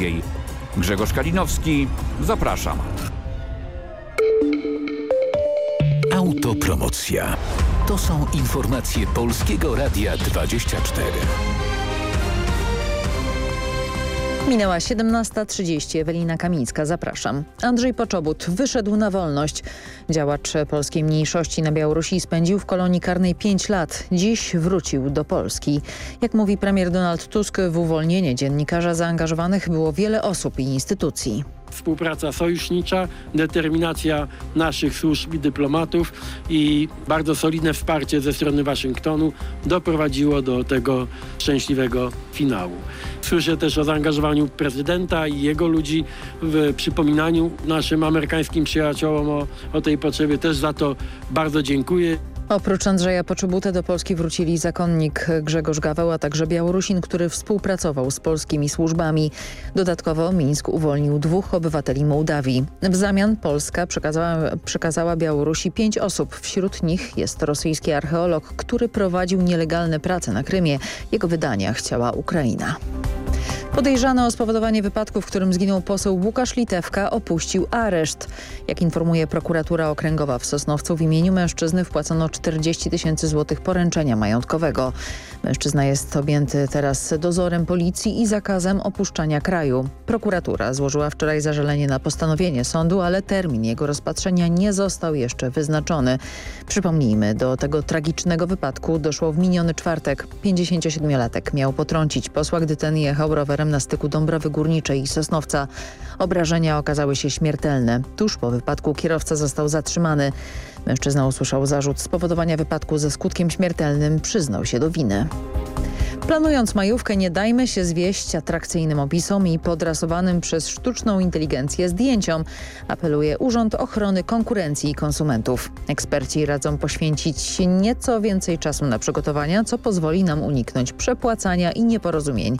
Grzegorz Kalinowski, zapraszam.
Autopromocja. To są informacje Polskiego Radia 24.
Minęła 17.30. Ewelina Kamińska, zapraszam. Andrzej Poczobut wyszedł na wolność. Działacz polskiej mniejszości na Białorusi spędził w kolonii karnej 5 lat. Dziś wrócił do Polski. Jak mówi premier Donald Tusk, w uwolnienie dziennikarza zaangażowanych było wiele osób i instytucji
współpraca sojusznicza, determinacja naszych służb i dyplomatów i bardzo solidne wsparcie ze strony Waszyngtonu doprowadziło do tego szczęśliwego finału. Słyszę też o zaangażowaniu prezydenta i jego ludzi w przypominaniu naszym amerykańskim przyjaciołom o, o tej potrzebie. Też za to bardzo dziękuję.
Oprócz Andrzeja Poczobuta do Polski wrócili zakonnik Grzegorz Gaweł, a także Białorusin, który współpracował z polskimi służbami. Dodatkowo Mińsk uwolnił dwóch obywateli Mołdawii. W zamian Polska przekazała, przekazała Białorusi pięć osób. Wśród nich jest rosyjski archeolog, który prowadził nielegalne prace na Krymie. Jego wydania chciała Ukraina. Podejrzany o spowodowanie wypadku, w którym zginął poseł Łukasz Litewka, opuścił areszt. Jak informuje prokuratura okręgowa w Sosnowcu, w imieniu mężczyzny wpłacono 40 tysięcy złotych poręczenia majątkowego. Mężczyzna jest objęty teraz dozorem policji i zakazem opuszczania kraju. Prokuratura złożyła wczoraj zażalenie na postanowienie sądu, ale termin jego rozpatrzenia nie został jeszcze wyznaczony. Przypomnijmy, do tego tragicznego wypadku doszło w miniony czwartek. 57-latek miał potrącić posła, gdy ten jechał rowerem na styku Dąbrowy Górniczej i Sosnowca. Obrażenia okazały się śmiertelne. Tuż po wypadku kierowca został zatrzymany. Mężczyzna usłyszał zarzut spowodowania wypadku ze skutkiem śmiertelnym. Przyznał się do winy. Planując majówkę nie dajmy się zwieść atrakcyjnym opisom i podrasowanym przez sztuczną inteligencję zdjęciom, apeluje Urząd Ochrony Konkurencji i Konsumentów. Eksperci radzą poświęcić nieco więcej czasu na przygotowania, co pozwoli nam uniknąć przepłacania i nieporozumień.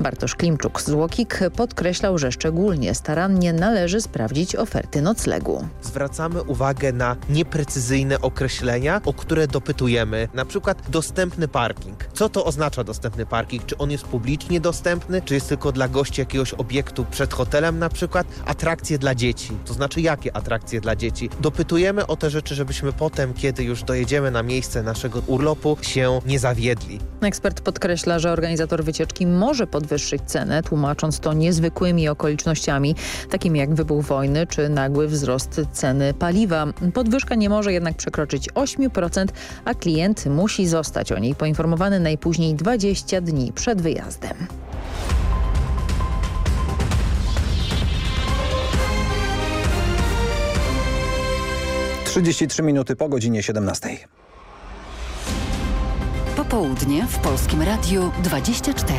Bartosz Klimczuk z Łokik podkreślał, że szczególnie starannie należy sprawdzić oferty noclegu.
Zwracamy uwagę na nieprecyzyjne określenia, o które dopytujemy, na przykład dostępny parking. Co to oznacza dostępny parking? Czy on jest publicznie dostępny? Czy jest tylko dla gości jakiegoś obiektu przed hotelem na przykład? Atrakcje dla dzieci. To znaczy jakie atrakcje dla dzieci? Dopytujemy o te rzeczy, żebyśmy potem, kiedy już dojedziemy na miejsce naszego urlopu, się nie zawiedli.
Ekspert podkreśla, że organizator wycieczki może podwyższyć cenę, tłumacząc to niezwykłymi okolicznościami, takimi jak wybuch wojny czy nagły wzrost ceny paliwa. Podwyżka nie może jednak przekroczyć 8%, a klient musi zostać o niej poinformowany najpóźniej 20 dni przed wyjazdem.
Trzydzieści trzy minuty po godzinie 17.
Popołudnie w Polskim Radiu 24.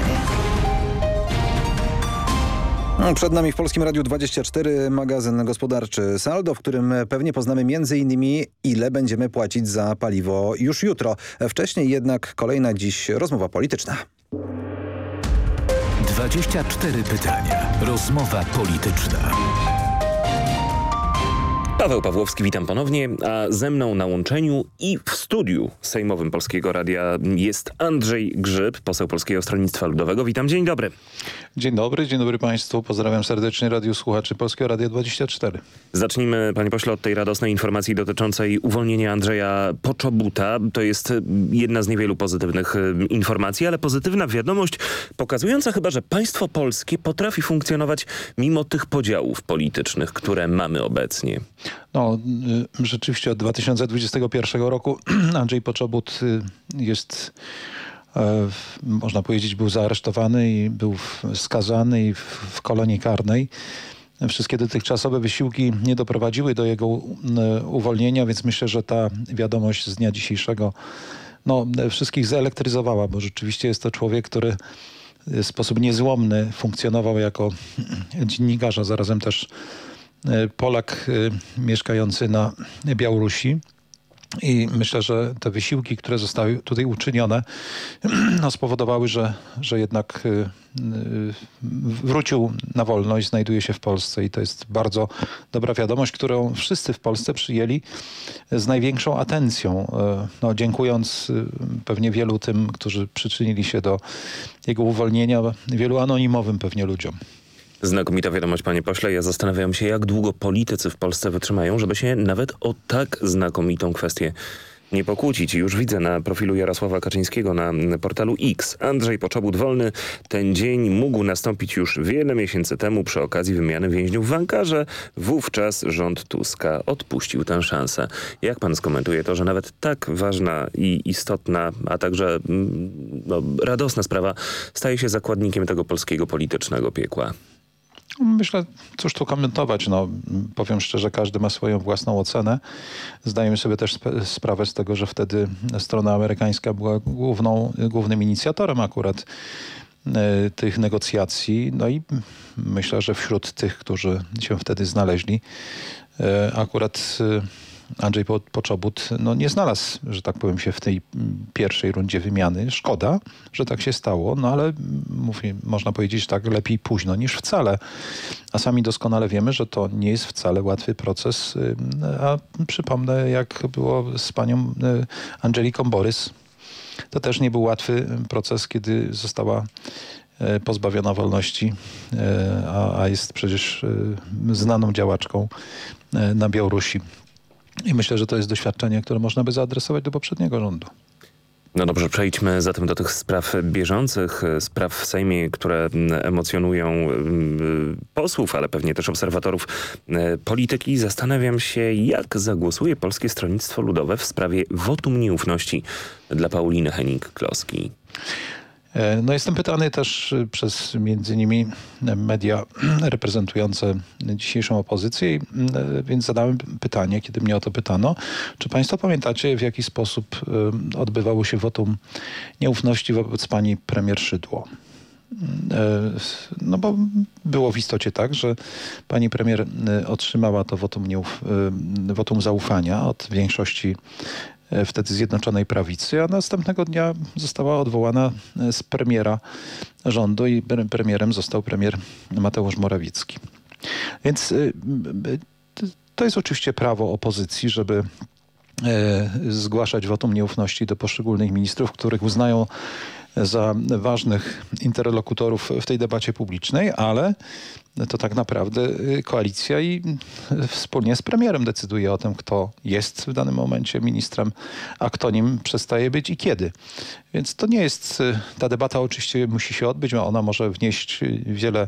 No, przed nami w Polskim Radiu 24 magazyn gospodarczy Saldo, w którym pewnie poznamy m.in. ile będziemy płacić za paliwo już jutro. Wcześniej jednak kolejna dziś rozmowa polityczna.
24 pytania. Rozmowa polityczna.
Paweł Pawłowski, witam ponownie, a ze mną na łączeniu i w studiu sejmowym Polskiego Radia jest Andrzej Grzyb, poseł Polskiego Stronnictwa Ludowego. Witam, dzień dobry.
Dzień dobry, dzień dobry Państwu. Pozdrawiam serdecznie radiu słuchaczy Polskiego Radia 24.
Zacznijmy, panie pośle, od tej radosnej informacji dotyczącej uwolnienia Andrzeja Poczobuta. To jest jedna z niewielu pozytywnych informacji, ale pozytywna wiadomość pokazująca chyba, że państwo polskie potrafi funkcjonować mimo tych podziałów politycznych, które mamy obecnie.
No, rzeczywiście od 2021 roku Andrzej Poczobut jest można powiedzieć, był zaaresztowany i był skazany w kolonii karnej. Wszystkie dotychczasowe wysiłki nie doprowadziły do jego uwolnienia, więc myślę, że ta wiadomość z dnia dzisiejszego no, wszystkich zelektryzowała, bo rzeczywiście jest to człowiek, który w sposób niezłomny funkcjonował jako dziennikarz, a zarazem też Polak mieszkający na Białorusi. I myślę, że te wysiłki, które zostały tutaj uczynione, no, spowodowały, że, że jednak wrócił na wolność, znajduje się w Polsce i to jest bardzo dobra wiadomość, którą wszyscy w Polsce przyjęli z największą atencją, no, dziękując pewnie wielu tym, którzy przyczynili się do jego uwolnienia, wielu anonimowym pewnie ludziom.
Znakomita wiadomość, panie pośle. Ja zastanawiam się, jak długo politycy w Polsce wytrzymają, żeby się nawet o tak znakomitą kwestię nie pokłócić. Już widzę na profilu Jarosława Kaczyńskiego na portalu X. Andrzej Poczobut wolny. Ten dzień mógł nastąpić już wiele miesięcy temu przy okazji wymiany więźniów w Ankarze. Wówczas rząd Tuska odpuścił tę szansę. Jak pan skomentuje to, że nawet tak ważna i istotna, a także no, radosna sprawa staje się zakładnikiem tego polskiego politycznego piekła?
Myślę, cóż tu komentować. No, powiem szczerze, każdy ma swoją własną ocenę. Zdajemy sobie też sprawę z tego, że wtedy strona amerykańska była główną, głównym inicjatorem akurat tych negocjacji. No i myślę, że wśród tych, którzy się wtedy znaleźli, akurat Andrzej Poczobut no, nie znalazł, że tak powiem, się w tej pierwszej rundzie wymiany. Szkoda, że tak się stało, no ale mówię, można powiedzieć tak, lepiej późno niż wcale. A sami doskonale wiemy, że to nie jest wcale łatwy proces. A przypomnę, jak było z panią Angeliką Borys. To też nie był łatwy proces, kiedy została pozbawiona wolności, a, a jest przecież znaną działaczką na Białorusi. I myślę, że to jest doświadczenie, które można by zaadresować do poprzedniego rządu.
No dobrze, przejdźmy zatem do tych spraw bieżących, spraw w Sejmie, które emocjonują posłów, ale pewnie też obserwatorów polityki. Zastanawiam się, jak zagłosuje Polskie Stronnictwo Ludowe w sprawie wotum nieufności dla Pauliny Henning-Kloski.
No jestem pytany też przez między innymi media reprezentujące dzisiejszą opozycję, więc zadałem pytanie, kiedy mnie o to pytano. Czy państwo pamiętacie, w jaki sposób odbywało się wotum nieufności wobec pani premier Szydło? No bo było w istocie tak, że pani premier otrzymała to wotum, nieuf, wotum zaufania od większości wtedy Zjednoczonej Prawicy, a następnego dnia została odwołana z premiera rządu i premierem został premier Mateusz Morawiecki. Więc to jest oczywiście prawo opozycji, żeby zgłaszać wotum nieufności do poszczególnych ministrów, których uznają za ważnych interlokutorów w tej debacie publicznej, ale to tak naprawdę koalicja i wspólnie z premierem decyduje o tym, kto jest w danym momencie ministrem, a kto nim przestaje być i kiedy. Więc to nie jest, ta debata oczywiście musi się odbyć, ona może wnieść wiele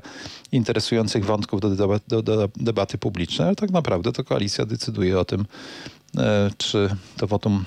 interesujących wątków do, debaty, do, do debaty publicznej, ale tak naprawdę to koalicja decyduje o tym, czy to wotum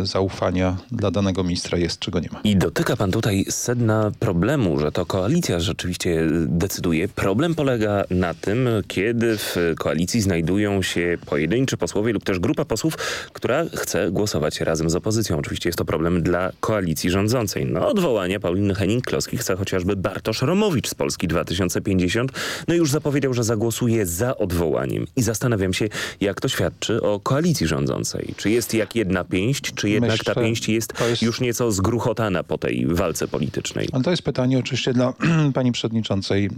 zaufania dla danego ministra jest, czego nie ma.
I dotyka pan tutaj sedna problemu, że to koalicja rzeczywiście decyduje. Problem polega na tym, kiedy w koalicji znajdują się pojedynczy posłowie lub też grupa posłów, która chce głosować razem z opozycją. Oczywiście jest to problem dla koalicji rządzącej. No odwołania Pauliny Henning-Kloski chce chociażby Bartosz Romowicz z Polski 2050. No już zapowiedział, że zagłosuje za odwołaniem. I zastanawiam się, jak to świadczy o koalicji rządzącej. Czy jest jak jedna pięść pięść, czy jednak
Myślę,
ta pięść jest,
jest,
już nieco zgruchotana po tej walce politycznej?
Ale to jest pytanie oczywiście dla pani przewodniczącej y,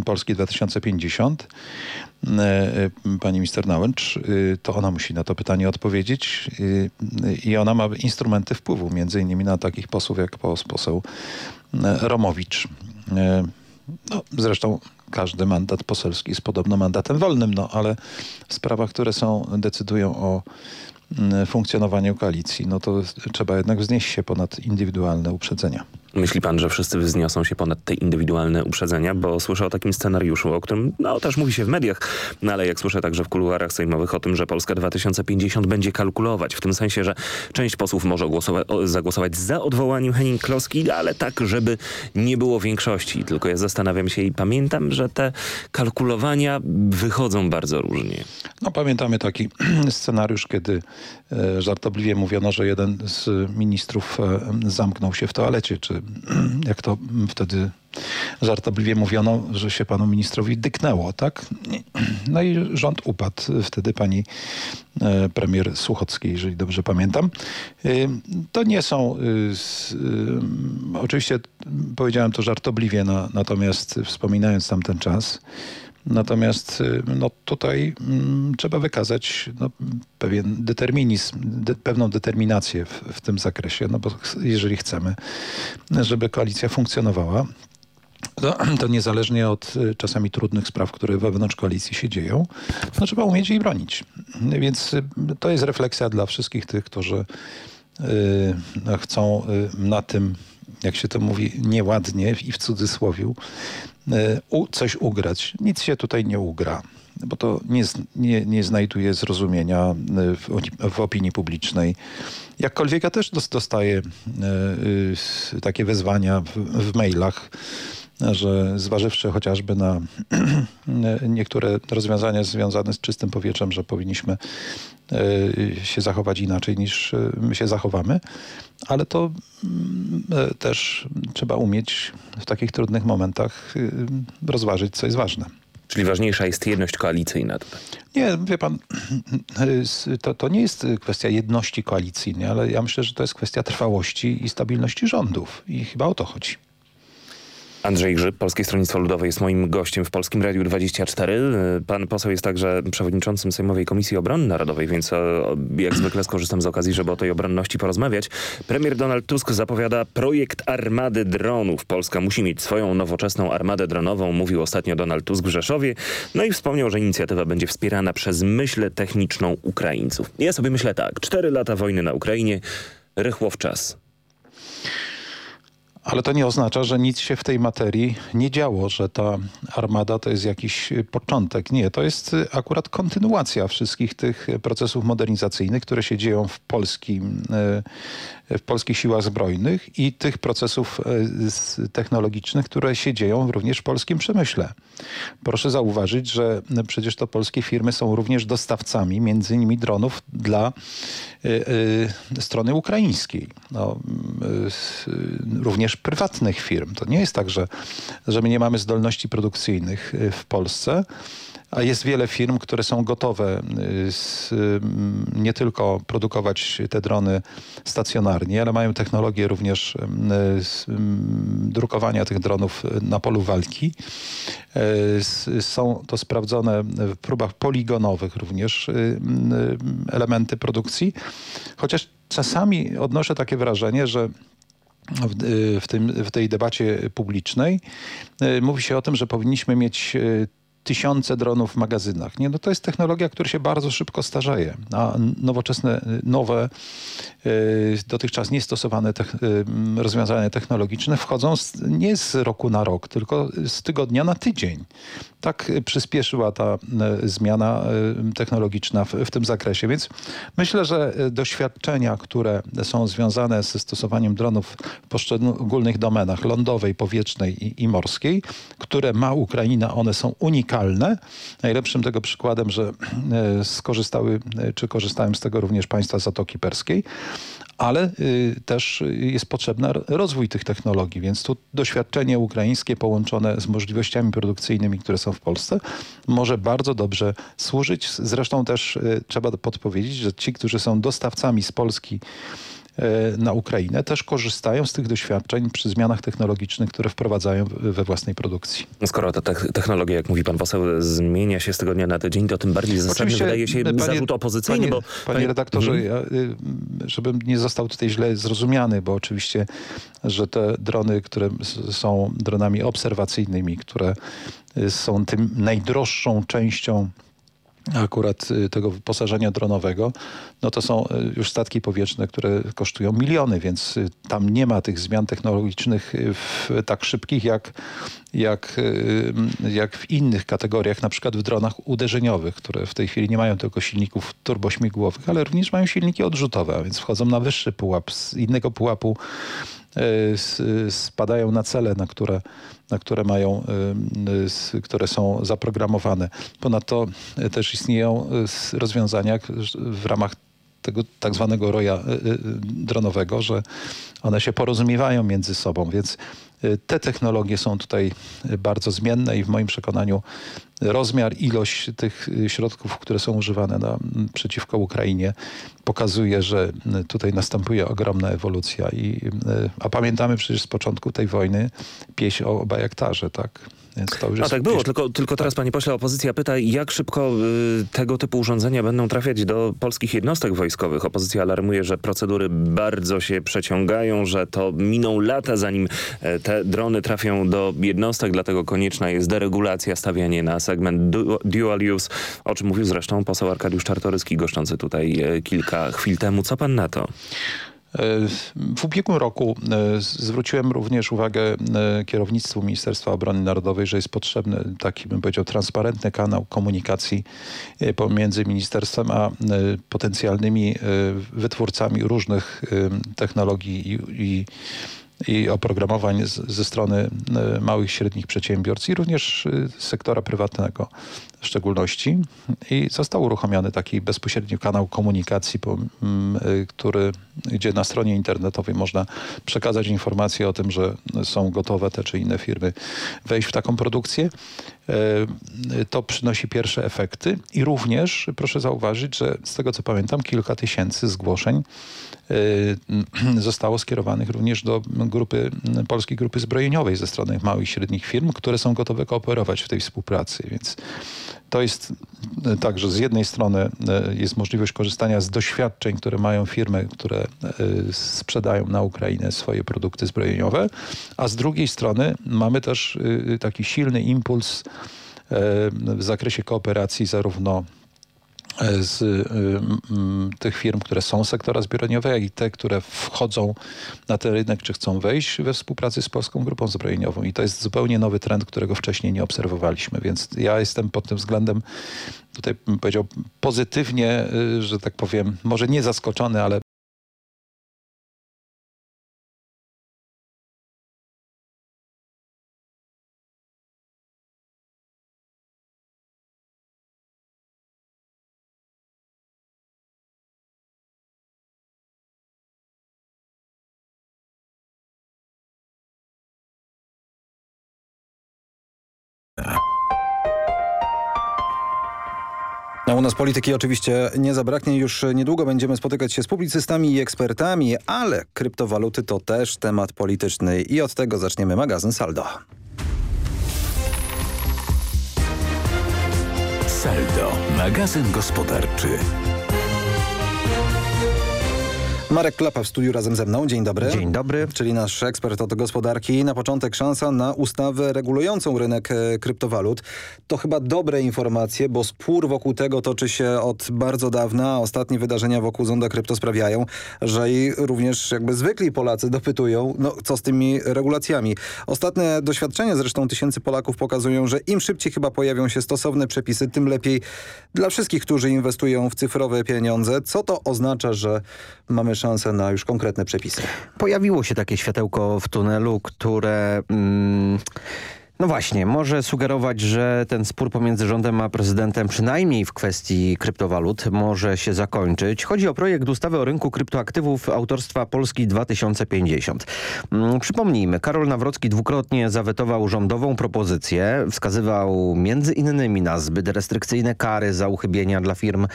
y, Polski 2050, y, pani minister Nałęcz. To ona musi na to pytanie odpowiedzieć i ona ma instrumenty wpływu, między innymi na takich posłów jak poseł Romowicz. No, zresztą każdy mandat poselski jest podobno mandatem wolnym, no ale w sprawach, które są, decydują o funkcjonowaniu koalicji, no to trzeba jednak wznieść się ponad indywidualne uprzedzenia.
Myśli pan, że wszyscy wzniosą się ponad te indywidualne uprzedzenia? Bo słyszę o takim scenariuszu, o którym no, też mówi się w mediach, no ale jak słyszę także w kuluarach sejmowych o tym, że Polska 2050 będzie kalkulować, w tym sensie, że część posłów może głosować, zagłosować za odwołaniem Henning-Kloski, ale tak, żeby nie było większości. Tylko ja zastanawiam się i pamiętam, że te kalkulowania wychodzą bardzo różnie.
No pamiętamy taki scenariusz, kiedy e, żartobliwie mówiono, że jeden z ministrów e, zamknął się w toalecie, czy jak to wtedy żartobliwie mówiono, że się panu ministrowi dyknęło, tak? No i rząd upadł. Wtedy pani e, premier Słuchockiej, jeżeli dobrze pamiętam. E, to nie są, e, oczywiście powiedziałem to żartobliwie, natomiast wspominając tamten czas, Natomiast no, tutaj mm, trzeba wykazać no, pewien determinizm, de, pewną determinację w, w, tym zakresie, no bo jeżeli chcemy, żeby koalicja funkcjonowała, to, to, niezależnie od czasami trudnych spraw, które wewnątrz koalicji się dzieją, no, trzeba umieć jej bronić. Więc to jest refleksja dla wszystkich tych, którzy yy, chcą na tym, jak się to mówi, nieładnie i w cudzysłowiu, coś ugrać. Nic się tutaj nie ugra, bo to nie, nie, nie znajduje zrozumienia w, w, opinii publicznej. Jakkolwiek ja też dostaję takie wezwania w, w mailach, że zważywszy chociażby na niektóre rozwiązania związane z czystym powietrzem, że powinniśmy się zachować inaczej niż my się zachowamy, ale to też trzeba umieć w takich trudnych momentach rozważyć, co jest ważne.
Czyli ważniejsza jest jedność koalicyjna tutaj.
Nie, wie pan, to, to nie jest kwestia jedności koalicyjnej, ale ja myślę, że to jest kwestia trwałości i stabilności rządów i chyba o to chodzi.
Andrzej Grzyb, Polskie Stronnictwo Ludowe jest moim gościem w Polskim Radiu 24. Pan poseł jest także przewodniczącym Sejmowej Komisji Obrony Narodowej, więc jak zwykle skorzystam z okazji, żeby o tej obronności porozmawiać. Premier Donald Tusk zapowiada projekt armady dronów. Polska musi mieć swoją nowoczesną armadę dronową, mówił ostatnio Donald Tusk w Rzeszowie. No i wspomniał, że inicjatywa będzie wspierana przez myślę techniczną Ukraińców. Ja sobie myślę tak, cztery lata wojny na Ukrainie, rychło w czas.
Ale to nie oznacza, że nic się w tej materii nie działo, że ta armada to jest jakiś początek. Nie, to jest akurat kontynuacja wszystkich tych procesów modernizacyjnych, które się dzieją w polskim, w polskich siłach zbrojnych i tych procesów technologicznych, które się dzieją również w polskim przemyśle. Proszę zauważyć, że przecież to polskie firmy są również dostawcami między innymi dronów dla strony ukraińskiej. No, również prywatnych firm. To nie jest tak, że, że my nie mamy zdolności produkcyjnych w Polsce, a jest wiele firm, które są gotowe z, nie tylko produkować te drony stacjonarnie, ale mają technologię również drukowania tych dronów na polu walki. Są to sprawdzone w próbach poligonowych również elementy produkcji, chociaż czasami odnoszę takie wrażenie, że w, w, tym, w tej debacie publicznej mówi się o tym, że powinniśmy mieć tysiące dronów w magazynach. Nie, no to jest technologia, która się bardzo szybko starzeje, a nowoczesne, nowe, dotychczas niestosowane rozwiązania technologiczne wchodzą nie z roku na rok, tylko z tygodnia na tydzień. Tak przyspieszyła ta zmiana technologiczna w, tym zakresie. Więc myślę, że doświadczenia, które są związane ze stosowaniem dronów w poszczególnych domenach lądowej, powietrznej i, i morskiej, które ma Ukraina, one są unikalne. Najlepszym tego przykładem, że skorzystały, czy korzystałem z tego również państwa Zatoki Perskiej, ale y, też jest potrzebny rozwój tych technologii, więc tu doświadczenie ukraińskie połączone z możliwościami produkcyjnymi, które są w Polsce, może bardzo dobrze służyć. Zresztą też y, trzeba podpowiedzieć, że ci, którzy są dostawcami z Polski na Ukrainę też korzystają z tych doświadczeń przy zmianach technologicznych, które wprowadzają we własnej produkcji.
Skoro ta technologia, jak mówi pan poseł, zmienia się z tygodnia na tydzień, to tym bardziej zasadny wydaje się panie, zarzut opozycyjny.
Panie,
bo,
panie, panie redaktorze, mhm. ja, y, żebym nie został tutaj źle zrozumiany, bo oczywiście, że te drony, które są dronami obserwacyjnymi, które y, są tym najdroższą częścią akurat y, tego wyposażenia dronowego, no to są y, już statki powietrzne, które kosztują miliony, więc y, tam nie ma tych zmian technologicznych w, tak szybkich jak, jak, jak w innych kategoriach, na przykład w dronach uderzeniowych, które w tej chwili nie mają tylko silników turbośmigłowych, ale również mają silniki odrzutowe, a więc wchodzą na wyższy pułap. Z innego pułapu spadają na cele, na które na które mają, y, które są zaprogramowane. Ponadto y, też istnieją y, rozwiązania w ramach tego tak zwanego roja dronowego, że one się porozumiewają między sobą, więc te technologie są tutaj bardzo zmienne i w moim przekonaniu rozmiar, ilość tych środków, które są używane na, przeciwko Ukrainie pokazuje, że tutaj następuje ogromna ewolucja. I, a pamiętamy przecież z początku tej wojny pieśń o Bajaktarze, tak?
A tak było, tylko, tylko teraz panie pośle opozycja pyta, jak szybko y, tego typu urządzenia będą trafiać do polskich jednostek wojskowych. Opozycja alarmuje, że procedury bardzo się przeciągają, że to miną lata zanim e, te drony trafią do jednostek, dlatego konieczna jest deregulacja, stawianie na segment du dual use, o czym mówił zresztą poseł Arkadiusz Czartoryski goszczący tutaj e, kilka chwil temu. Co pan na to?
W ubiegłym roku e, zwróciłem również uwagę e, kierownictwu Ministerstwa Obrony Narodowej, że jest potrzebny taki, bym powiedział, transparentny kanał komunikacji e, pomiędzy ministerstwem a potencjalnymi wytwórcami różnych technologii i, i i oprogramowań z, ze strony małych i średnich przedsiębiorstw i również sektora prywatnego w szczególności. I został uruchomiony taki bezpośredni kanał komunikacji, który, gdzie na stronie internetowej można przekazać informacje o tym, że są gotowe te czy inne firmy wejść w taką produkcję. E, to przynosi pierwsze efekty i również proszę zauważyć, że z tego co pamiętam kilka tysięcy zgłoszeń zostało skierowanych również do grupy, Polskiej Grupy Zbrojeniowej ze strony małych i średnich firm, które są gotowe kooperować w tej współpracy. Więc to jest e, tak, że z jednej strony jest możliwość korzystania z doświadczeń, które mają firmy, które sprzedają na Ukrainę swoje produkty zbrojeniowe, a z drugiej strony mamy też taki silny impuls w zakresie kooperacji zarówno z y, tych firm, które są sektora zbrojeniowego, i te, które wchodzą na ten rynek, czy chcą wejść we współpracy z Polską Grupą Zbrojeniową. I to jest zupełnie nowy trend, którego wcześniej nie obserwowaliśmy. Więc ja jestem pod tym względem tutaj bym powiedział pozytywnie, y, że tak powiem, może nie zaskoczony, ale
u nas polityki oczywiście nie zabraknie. Już niedługo będziemy spotykać się z publicystami i ekspertami, ale kryptowaluty to też temat polityczny i od tego zaczniemy magazyn Saldo.
Saldo, magazyn gospodarczy.
Marek Klapa w studiu razem ze mną. Dzień dobry.
Dzień dobry.
Czyli nasz ekspert od gospodarki. Na początek szansa na ustawę regulującą rynek e, kryptowalut. To chyba dobre informacje, bo spór wokół tego toczy się od bardzo dawna, ostatnie wydarzenia wokół Zonda Krypto sprawiają, że i również jakby zwykli Polacy dopytują, no co z tymi regulacjami. Ostatnie doświadczenia zresztą tysięcy Polaków pokazują, że im szybciej chyba pojawią się stosowne przepisy, tym lepiej dla wszystkich, którzy inwestują w cyfrowe pieniądze. Co to oznacza, że mamy szansę na już konkretne przepisy.
Pojawiło się takie światełko w tunelu, które... Mm, No właśnie, może sugerować, że ten spór pomiędzy rządem a prezydentem przynajmniej w kwestii kryptowalut może się zakończyć. Chodzi o projekt ustawy o rynku kryptoaktywów autorstwa Polski 2050. Mm, Przypomnijmy, Karol Nawrocki dwukrotnie zawetował rządową propozycję. Wskazywał między innymi na zbyt restrykcyjne kary za uchybienia dla firm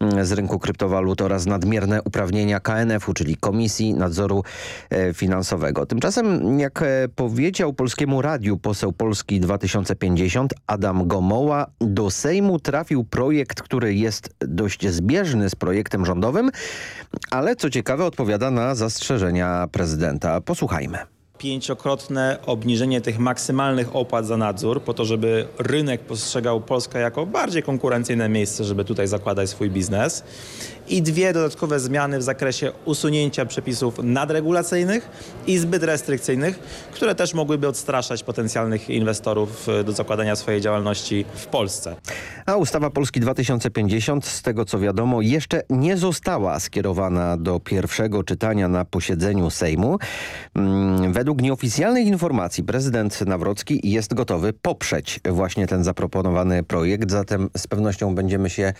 mm, z rynku kryptowalut oraz nadmierne uprawnienia KNF-u, czyli Komisji Nadzoru e, Finansowego. Tymczasem, jak e, powiedział Polskiemu Radiu poseł Polski 2050 Adam Gomoła, do Sejmu trafił projekt, który jest dość zbieżny z projektem rządowym, ale co ciekawe odpowiada na zastrzeżenia prezydenta. Posłuchajmy
pięciokrotne obniżenie tych maksymalnych opłat za nadzór po to, żeby rynek postrzegał Polskę jako bardziej konkurencyjne miejsce, żeby tutaj zakładać swój biznes i dwie dodatkowe zmiany w zakresie usunięcia przepisów nadregulacyjnych i zbyt restrykcyjnych, które też mogłyby odstraszać potencjalnych inwestorów e, do zakładania swojej działalności w Polsce.
A ustawa Polski 2050, z tego co wiadomo, jeszcze nie została skierowana do pierwszego czytania na posiedzeniu Sejmu. Mm, Według nieoficjalnych informacji prezydent Nawrocki jest gotowy poprzeć właśnie ten zaproponowany projekt, zatem z pewnością będziemy się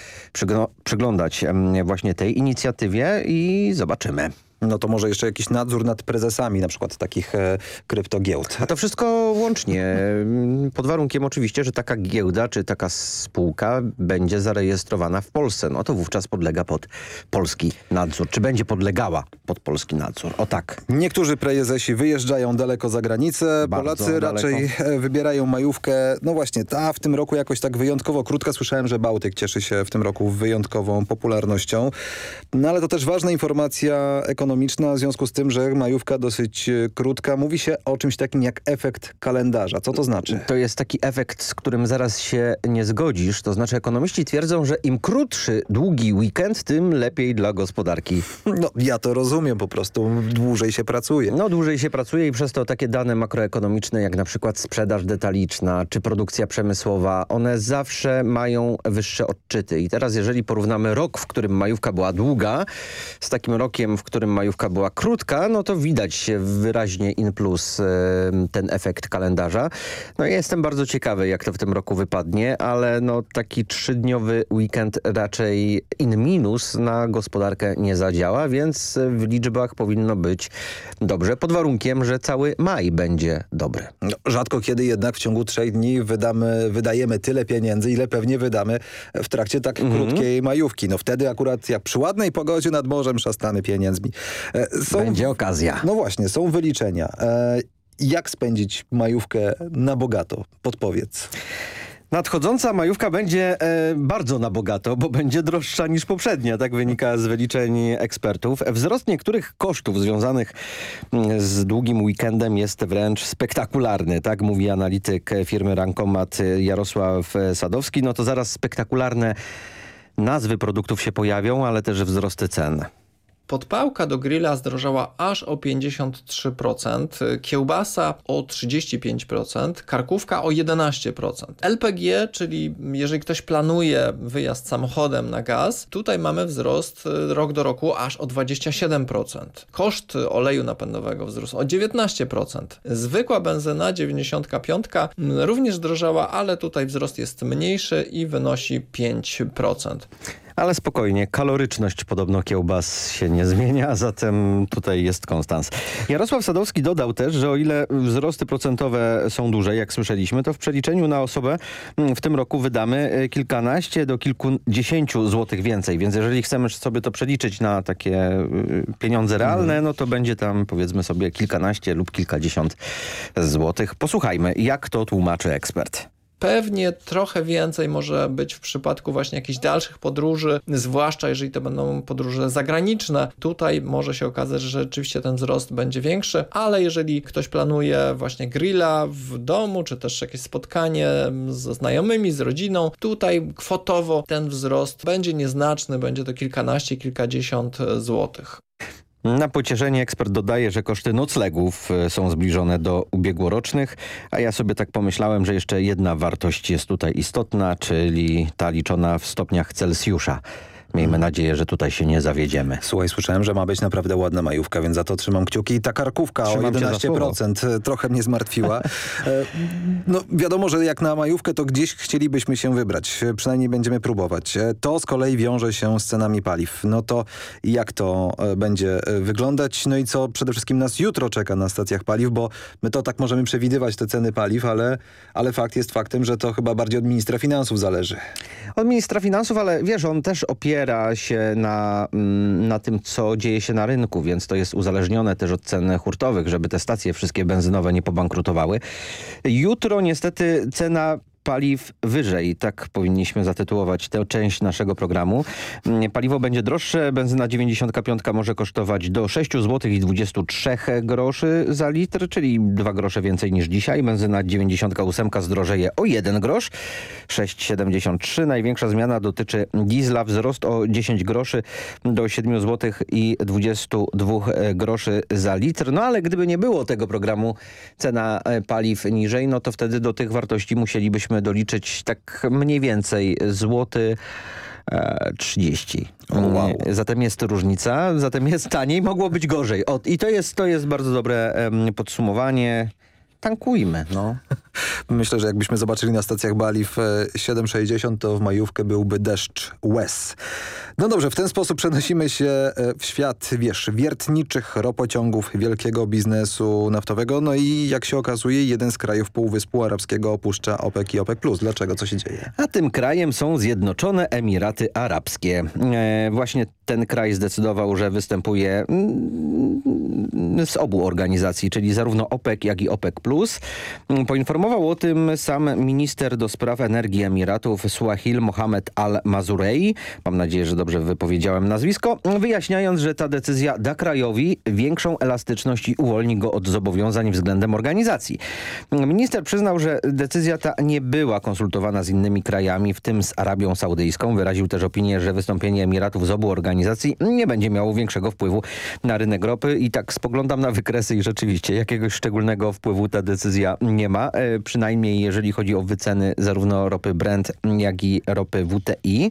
przyglądać właśnie tej inicjatywie i zobaczymy.
No to może jeszcze jakiś nadzór nad prezesami na przykład takich e, kryptogiełd.
A to wszystko łącznie, pod warunkiem oczywiście, że taka giełda czy taka spółka będzie zarejestrowana w Polsce. No to wówczas podlega pod polski nadzór. Czy będzie podlegała pod polski nadzór? O tak.
Niektórzy prezesi wyjeżdżają daleko za granicę,
Bardzo
Polacy
daleko.
raczej e, wybierają majówkę. No właśnie, ta w tym roku jakoś tak wyjątkowo krótka. Słyszałem, że Bałtyk cieszy się w tym roku wyjątkową popularnością. No ale to też ważna informacja ekonomiczna w związku z tym, że majówka dosyć e, krótka. Mówi się o czymś takim jak efekt kalendarza. Co to znaczy?
To jest taki efekt, z którym zaraz się nie zgodzisz. To znaczy ekonomiści twierdzą, że im krótszy długi weekend, tym lepiej dla gospodarki.
No ja to rozumiem po prostu. Dłużej się pracuje.
No dłużej się pracuje i przez to takie dane makroekonomiczne jak na przykład sprzedaż detaliczna czy produkcja przemysłowa, one zawsze mają wyższe odczyty. I teraz jeżeli porównamy rok, w którym majówka była długa z takim rokiem, w którym majówka była krótka, no to widać wyraźnie in plus ten efekt kalendarza. No ja jestem bardzo ciekawy, jak to w tym roku wypadnie, ale no taki trzydniowy weekend raczej in minus na gospodarkę nie zadziała, więc w liczbach powinno być dobrze, pod warunkiem, że cały maj będzie dobry.
No, rzadko kiedy jednak w ciągu trzech dni wydamy, wydajemy tyle pieniędzy, ile pewnie wydamy w trakcie tak
Mhm.
krótkiej majówki. No wtedy akurat jak przy ładnej pogodzie nad morzem szastany pieniędzmi. E, Są,
Będzie okazja.
No właśnie, są wyliczenia. E, Jak spędzić majówkę na bogato? Podpowiedz.
Nadchodząca majówka będzie e, bardzo na bogato, bo będzie droższa niż poprzednia, tak wynika z wyliczeń ekspertów. Wzrost niektórych kosztów związanych mm, z długim weekendem jest wręcz spektakularny, tak mówi analityk firmy Rankomat Jarosław Sadowski. No to zaraz spektakularne nazwy produktów się pojawią, ale też wzrosty cen.
Podpałka do grilla zdrożała aż o 53%, kiełbasa o 35%, karkówka o 11%. LPG, czyli jeżeli ktoś planuje wyjazd samochodem na gaz, tutaj mamy wzrost y, rok do roku aż o 27%. Koszt oleju napędowego wzrósł o 19%. Zwykła benzyna 95 mm, również drożała, ale tutaj wzrost jest mniejszy i wynosi 5%.
Ale spokojnie, kaloryczność podobno kiełbas się nie zmienia, a zatem tutaj jest konstans. Jarosław Sadowski dodał też, że o ile wzrosty procentowe są duże, jak słyszeliśmy, to w przeliczeniu na osobę mm, w tym roku wydamy y, kilkanaście do kilkudziesięciu złotych więcej. Więc jeżeli chcemy sobie to przeliczyć na takie y, pieniądze realne, no to będzie tam powiedzmy sobie kilkanaście lub kilkadziesiąt złotych. Posłuchajmy, jak to tłumaczy ekspert.
Pewnie trochę więcej może być w przypadku właśnie jakichś dalszych podróży, zwłaszcza jeżeli to będą podróże zagraniczne. Tutaj może się okazać, że rzeczywiście ten wzrost będzie większy, ale jeżeli ktoś planuje właśnie grilla w domu, czy też jakieś spotkanie ze znajomymi, z rodziną, tutaj kwotowo ten wzrost będzie nieznaczny, będzie to kilkanaście, kilkadziesiąt złotych.
Na pocieszenie ekspert dodaje, że koszty noclegów e, są zbliżone do ubiegłorocznych, a ja sobie tak pomyślałem, że jeszcze jedna wartość jest tutaj istotna, czyli ta liczona w stopniach Celsjusza. Miejmy nadzieję, że tutaj się nie zawiedziemy.
Słuchaj, słyszałem, że ma być naprawdę ładna majówka, więc za to trzymam kciuki. I ta karkówka
Trzymam
o
cię za
11% trochę mnie zmartwiła. E, no wiadomo, że jak na majówkę, to gdzieś chcielibyśmy się wybrać. Przynajmniej będziemy próbować. E, To z kolei wiąże się z cenami paliw. No to jak to e, będzie e, wyglądać? No i co przede wszystkim nas jutro czeka na stacjach paliw, bo my to tak możemy przewidywać te ceny paliw, ale, ale fakt jest faktem, że to chyba bardziej od ministra finansów zależy.
Od ministra finansów, ale wiesz, on też opiera się na, mm, na tym, co dzieje się na rynku, więc to jest uzależnione też od cen hurtowych, żeby te stacje wszystkie benzynowe nie pobankrutowały. Jutro niestety cena paliw wyżej. Tak powinniśmy zatytułować tę część naszego programu. Mm, Paliwo będzie droższe. Benzyna 95 może kosztować do 6 zł i 23 groszy za litr, czyli 2 grosze więcej niż dzisiaj. Benzyna 98 zdrożeje o 1 grosz. 6,73. Największa zmiana dotyczy diesla. Wzrost o 10 groszy do 7 zł i 22 groszy za litr. No ale gdyby nie było tego programu cena e, paliw niżej, no to wtedy do tych wartości musielibyśmy doliczyć tak mniej więcej złoty e, 30.
wow.
Zatem jest różnica, zatem jest taniej, mogło być gorzej. O, I to jest, to jest bardzo dobre podsumowanie. Tankujmy, no.
Myślę, że jakbyśmy zobaczyli na stacjach paliw e, 7,60 to w majówkę byłby deszcz łez. No dobrze, w ten sposób przenosimy się e, w świat, wiesz, wiertniczych ropociągów, wielkiego biznesu naftowego. No i jak się okazuje, jeden z krajów Półwyspu Arabskiego opuszcza OPEC i OPEC+. Dlaczego? Co się dzieje?
A tym krajem są Zjednoczone Emiraty Arabskie. E, właśnie ten kraj zdecydował, że występuje mm, z obu organizacji, czyli zarówno OPEC, jak i OPEC+. Poinformował o tym sam minister do spraw energii Emiratów Suahil Mohamed Al-Mazurei. Mam nadzieję, że dobrze wypowiedziałem nazwisko. Wyjaśniając, że ta decyzja da krajowi większą elastyczność i uwolni go od zobowiązań względem organizacji. Minister przyznał, że decyzja ta nie była konsultowana z innymi krajami, w tym z Arabią Saudyjską. Wyraził też opinię, że wystąpienie Emiratów z obu organizacji nie będzie miało większego wpływu na rynek ropy. I tak spoglądam na wykresy i rzeczywiście jakiegoś szczególnego wpływu ta decyzja nie ma. E, przynajmniej jeżeli chodzi o wyceny zarówno ropy Brent, jak i ropy WTI.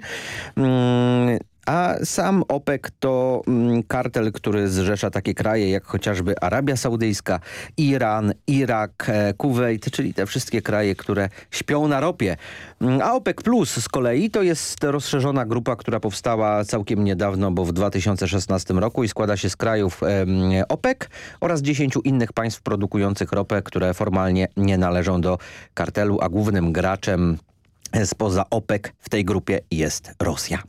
A sam OPEC to mm, kartel, który zrzesza takie kraje jak chociażby Arabia Saudyjska, Iran, Irak, e, Kuwejt, czyli te wszystkie kraje, które śpią na ropie. Mm, A OPEC Plus z kolei to jest rozszerzona grupa, która powstała całkiem niedawno, bo w 2016 roku i składa się z krajów OPEC oraz 10 innych państw produkujących ropę, które formalnie nie należą do kartelu, a głównym graczem spoza OPEC w tej grupie jest Rosja.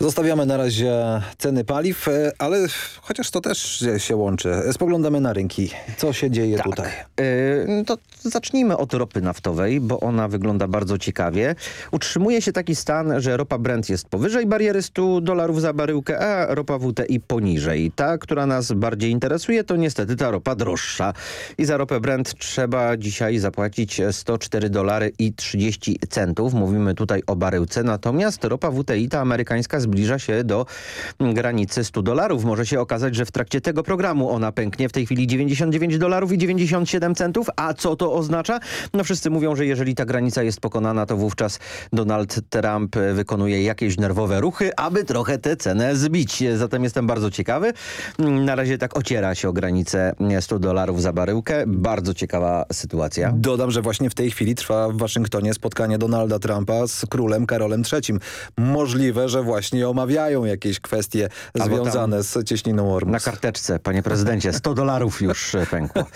Zostawiamy na razie ceny paliw, e, ale chociaż to też się łączy. Spoglądamy na rynki. Co się dzieje tutaj?
Yy, to zacznijmy od ropy naftowej, bo ona wygląda bardzo ciekawie. Utrzymuje się taki stan, że ropa Brent jest powyżej bariery 100 dolarów za baryłkę, a ropa WTI poniżej. Ta, która nas bardziej interesuje, to niestety ta ropa droższa. I za ropę Brent trzeba dzisiaj zapłacić 104 dolary i 30 centów. Mówimy tutaj o baryłce, natomiast ropa WTI, ta amerykańska, zbliża się do granicy 100 dolarów. Może się okazać, że w trakcie tego programu ona pęknie w tej chwili 99 dolarów i 97 centów. A co to oznacza? No wszyscy mówią, że jeżeli ta granica jest pokonana, to wówczas Donald Trump wykonuje jakieś nerwowe ruchy, aby trochę tę cenę zbić. Zatem jestem bardzo ciekawy. Na razie tak ociera się o granicę 100 dolarów za baryłkę. Bardzo ciekawa sytuacja.
Dodam, że właśnie w tej chwili trwa w Waszyngtonie spotkanie Donalda Trumpa z królem Karolem III. Możliwe, że właśnie omawiają jakieś kwestie
Albo
związane z cieśniną Ormus.
Na karteczce, panie prezydencie, 100 dolarów już e, pękło.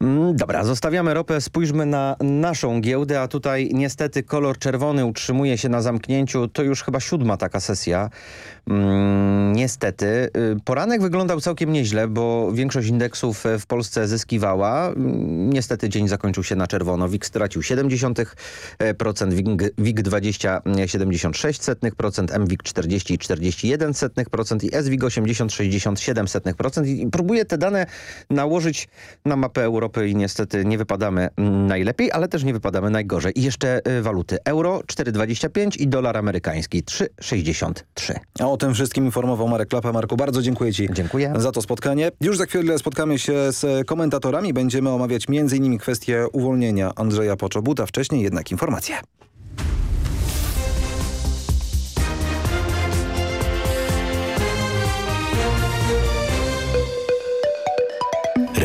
Mm, Dobra, zostawiamy ropę, spójrzmy na naszą giełdę, a tutaj niestety kolor czerwony utrzymuje się na zamknięciu. To już chyba siódma taka sesja. Mm, niestety. Y, Poranek wyglądał całkiem nieźle, bo większość indeksów e, w Polsce zyskiwała. Mm, Niestety dzień zakończył się na czerwono. WIG stracił 0,7%, WIG, WIG 20 76%, MWIG 40 41% i SWIG 80 67%. I próbuję te dane nałożyć na mapę Europy i niestety nie wypadamy mm, najlepiej, ale też nie wypadamy najgorzej. I jeszcze y, waluty. Euro 4,25 i dolar amerykański 3,63.
O tym wszystkim informował Marek Klapa. Marku, bardzo dziękuję Ci
Dziękuję.
za to spotkanie. Już za chwilę spotkamy się z komentatorami. Będziemy omawiać m.in. kwestię uwolnienia Andrzeja Poczobuta. Wcześniej jednak informacje.